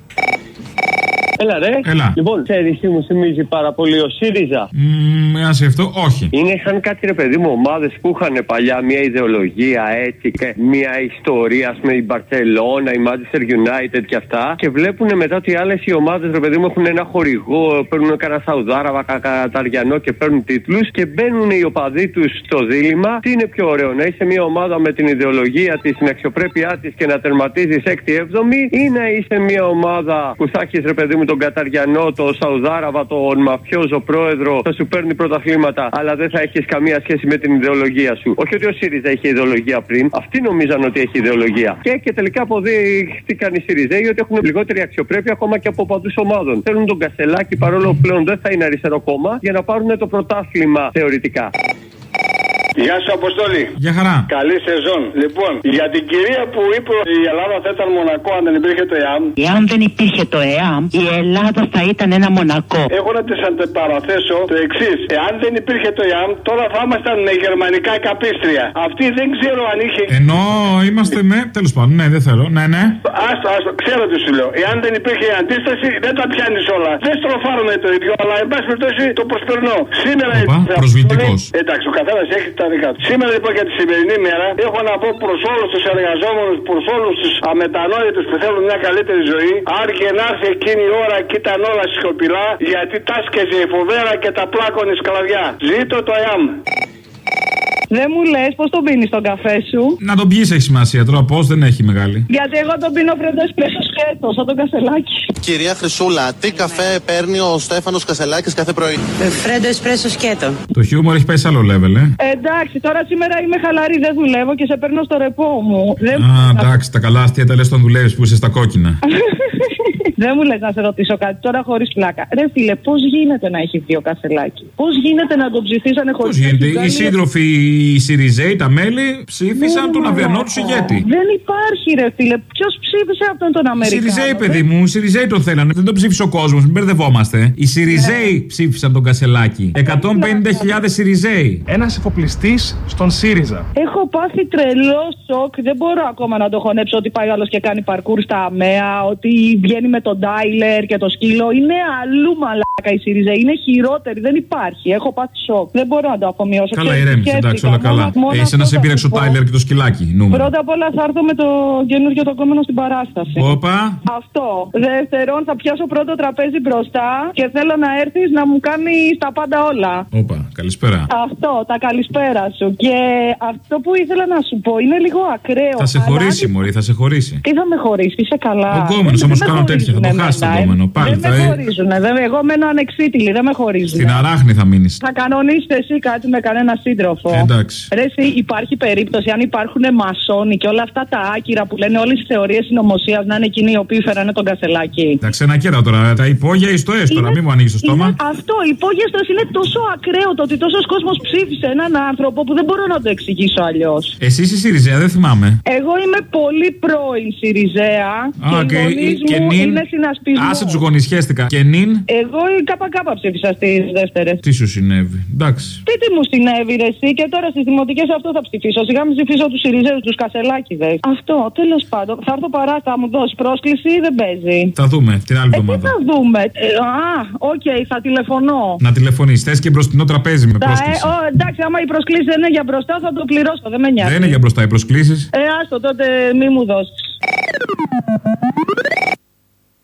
Έλα, ρε. Έλα. Λοιπόν, ξέρεις τι μου θυμίζει πάρα πολύ ο ΣΥΡΙΖΑ; Μ, να σε αυτό, όχι. Είναι, είχαν κάτι ρε παιδί μου ομάδες που είχαν παλιά μια ιδεολογία έτσι και μια ιστορία, ας πούμε η Μπαρσελόνα, η Manchester United και αυτά. Και βλέπουν μετά ότι άλλες οι ομάδες ρε παιδί μου έχουν ένα χορηγό, παίρνουν κανένα Σαουδάραβα, κανένα Καταριανό και παίρνουν τίτλους και μπαίνουν οι οπαδοί τους στο δίλημα. Τι είναι πιο ωραίο, να είσαι μια ομάδα με την ιδεολογία της, την αξιοπρέπειά της και να τερματίζεις 6η-7η ή να είσαι μια ομάδα που θα έχεις ρε παιδί μου τον Καταριανό, τον Σαουδάραβα, τον Μαφιόζο πρόεδρο, θα σου παίρνει πρωταθλήματα, αλλά δεν θα έχεις καμία σχέση με την ιδεολογία σου. Όχι ότι ο ΣΥΡΙΖΑ είχε ιδεολογία πριν, αυτοί νομίζαν ότι έχει ιδεολογία. Και, και τελικά αποδείχτηκαν οι ΣΥΡΙΖΑΙ ότι έχουν λιγότερη αξιοπρέπεια ακόμα και από παντούς ομάδων. Θέλουν τον Κασελάκη παρόλο που πλέον δεν θα είναι αριστερό κόμμα για να πάρουν το πρωτάθλημα θεωρητικά. Γεια σου, Αποστόλη. Γεια χαρά. Καλή σεζόν. Λοιπόν, για την κυρία που είπε ότι η Ελλάδα θα ήταν μονακό αν δεν υπήρχε το ΕΑΜ. Εάν δεν υπήρχε το ΕΑΜ, η Ελλάδα θα ήταν ένα μονακό. Έχω να τη αντεπαραθέσω το εξής. Εάν δεν υπήρχε το ΕΑΜ, τώρα θα ήμασταν με γερμανικά καπίστρια. Αυτή δεν ξέρω αν είχε. Ενώ είμαστε με. Τέλος πάντων, ναι, δεν θέλω. Ναι, ναι. Άστο, άστο, ξέρω τι σου λέω. Εάν δεν υπήρχε η αντίσταση, δεν τα πιάνεις όλα. Δεν στροφάρουμε το ίδιο, αλλά εν πάση περιπτώσει το προσπερνώ. Σήμερα Οπα, προσβλητικός. Εντάξει, ο καθένας έχει τα δικά του. Σήμερα λοιπόν για τη σημερινή μέρα έχω να πω προς όλους τους εργαζόμενους, προς όλους τους αμετανόητους που θέλουν μια καλύτερη ζωή. Άργε να έρθει εκείνη η ώρα και ήταν όλα σιωπηλά γιατί τάσκεζε η φοβέρα και τα πλάκωνε σκλαβιά. Ζήτω το ΕΑΜ. Δεν μου λες πώς τον πίνεις τον καφέ σου; Να τον πιει έχει σημασία τώρα, πώς δεν έχει μεγάλη. Γιατί εγώ τον πίνω φρέντο εσπρέσο σκέτο, σαν τον κασελάκι. Κυρία Χρυσούλα, τι καφέ παίρνει ο Στέφανος Κασελάκης κάθε πρωί; Φρέντο εσπρέσο σκέτο. Το χιούμορ έχει πάει σε άλλο level, ε. Εντάξει, τώρα σήμερα είμαι χαλαρή, δεν δουλεύω και σε παίρνω στο ρεπό μου. Δεν... Α, εντάξει, τα καλά αστεία τα λες όταν δουλεύεις που είσαι στα κόκκινα. Δεν μου λες να σε ρωτήσω κάτι τώρα χωρίς πλάκα. Ρε φίλε, πώς γίνεται να έχει δύο κασελάκι; Πώς γίνεται να τον ψηφίσανε χωρίς Πώς γίνεται, οι σύντροφοι, οι Σιριζέοι, τα μέλη ψήφισαν τον αυριανό του ηγέτη. Δεν υπάρχει, ρε φίλε. Ποιος ψήφισε αυτόν τον Οι Αμερικάνο. Σιριζέοι, παιδί μου, οι Σιριζέοι τον θέλανε. Δεν τον ψήφισε ο κόσμος, μην μπερδευόμαστε. Οι Σιριζέοι ψήφισαν τον Κασελάκη. 150.000 Σιριζέοι. Ένας εφοπλιστής στον ΣΥΡΙΖΑ. Έχω πάθει τρελό σοκ. Δεν μπορώ ακόμα να το χωνέψω ότι πάει άλλος και κάνει παρκούρ στα ΑΜΕΑ, ότι βγαίνει με τον Τάιλερ και το σκύλο. Είναι αλλού μαλάκα η ΣΥΡΙΖΑ. Είναι χειρότερη. Δεν υπάρχει. Έχω πάθει σοκ. Δεν μπορώ να το αφομοιώσω. Καλά, Ξέρεις, ηρέμησε, εντάξει, σκέφτηκα. Όλα καλά. Μόνο- μόνο Ε, Είσαι να αυτό σε θα πήρεξε ο σου πω. Τάιλερ και το σκυλάκι. Νούμερο. Πρώτα απ' όλα θα έρθω με το καινούργιο το κόμμα στην παράσταση. Όπα. Αυτό. Δεύτερον, θα πιάσω πρώτο τραπέζι μπροστά και θέλω να έρθεις να μου κάνει τα πάντα όλα. Όπα, καλησπέρα. Αυτό, τα καλησπέρα σου. Και αυτό που ήθελα να σου πω είναι λίγο ακραίο. Θα σε αλλά χωρίσει, Μωρή, θα σε χωρίσει. Τι θα με χωρίσει, είσαι καλά. Ο γκόμενος Δεν- όμως δεν με κάνω τέτοια, θα το χωρίζουνε χάσει τον εμένα, ε. γκόμενο. Πάλι δεν θα με ε- χωρίζουν. Εγώ μένω ανεξίτηλη, δεν με χωρίζουν. Στην αράχνη θα μείνεις. Θα κανονίσεις εσύ κάτι με κανένα σύντροφο. Εντάξει. Ρε, εσύ, υπάρχει περίπτωση αν υπάρχουν μασόνοι και όλα αυτά τα άκυρα που λένε όλες τις θεωρίες συνωμοσίας να είναι εκείνοι οι οποίοι φέρανε τον κασελάκι. Εντάξει, ένα κέρα τώρα. Τα υπόγεια ή στο έστω, τώρα, μην μου ανοίγεις το στόμα. Είναι αυτό, η υπόγειο είναι τόσο ακραίο το ότι τόσος κόσμος ψήφισε έναν άνθρωπο που δεν μπορώ να το εξηγήσω αλλιώς. Εσύ είσαι Σιριζέα, δεν θυμάμαι. Εγώ είμαι πολύ πρώην Σιριζέα Α, και και, οι γονείς και μου νυν. είναι συνασπισμό. Άσε τους γονισιέστηκα. Και νυν; Εγώ η ΚΚ ψήφισα στις δεύτερες. Τι σου συνέβη. Εντάξει. Τι τι μου συνέβη, ρε, εσύ και τώρα στις δημοτικές αυτό θα ψηφίσω. Σιγά μην ψηφίσω τους Σιριζέους, τους Κασελάκηδες. Αυτό, τέλος πάντων. Θα έρθω παρά, θα μου δώσεις πρόσκληση ή δεν παίζει; Θα δούμε την άλλη Ε, τι εβδομάδα. θα δούμε; Ε, α, οκ, θα τηλεφωνώ. Να τηλεφωνείς. Θες και μπροστινό τραπέζι με Τα, ε, πρόσκληση. ο, εντάξει, άμα η προσκλήση δεν είναι για μπροστά, θα το πληρώσω. Δεν με νοιάζει. Δεν είναι για μπροστά οι προσκλήσεις. Ε, άστο τότε, μη μου δώσεις.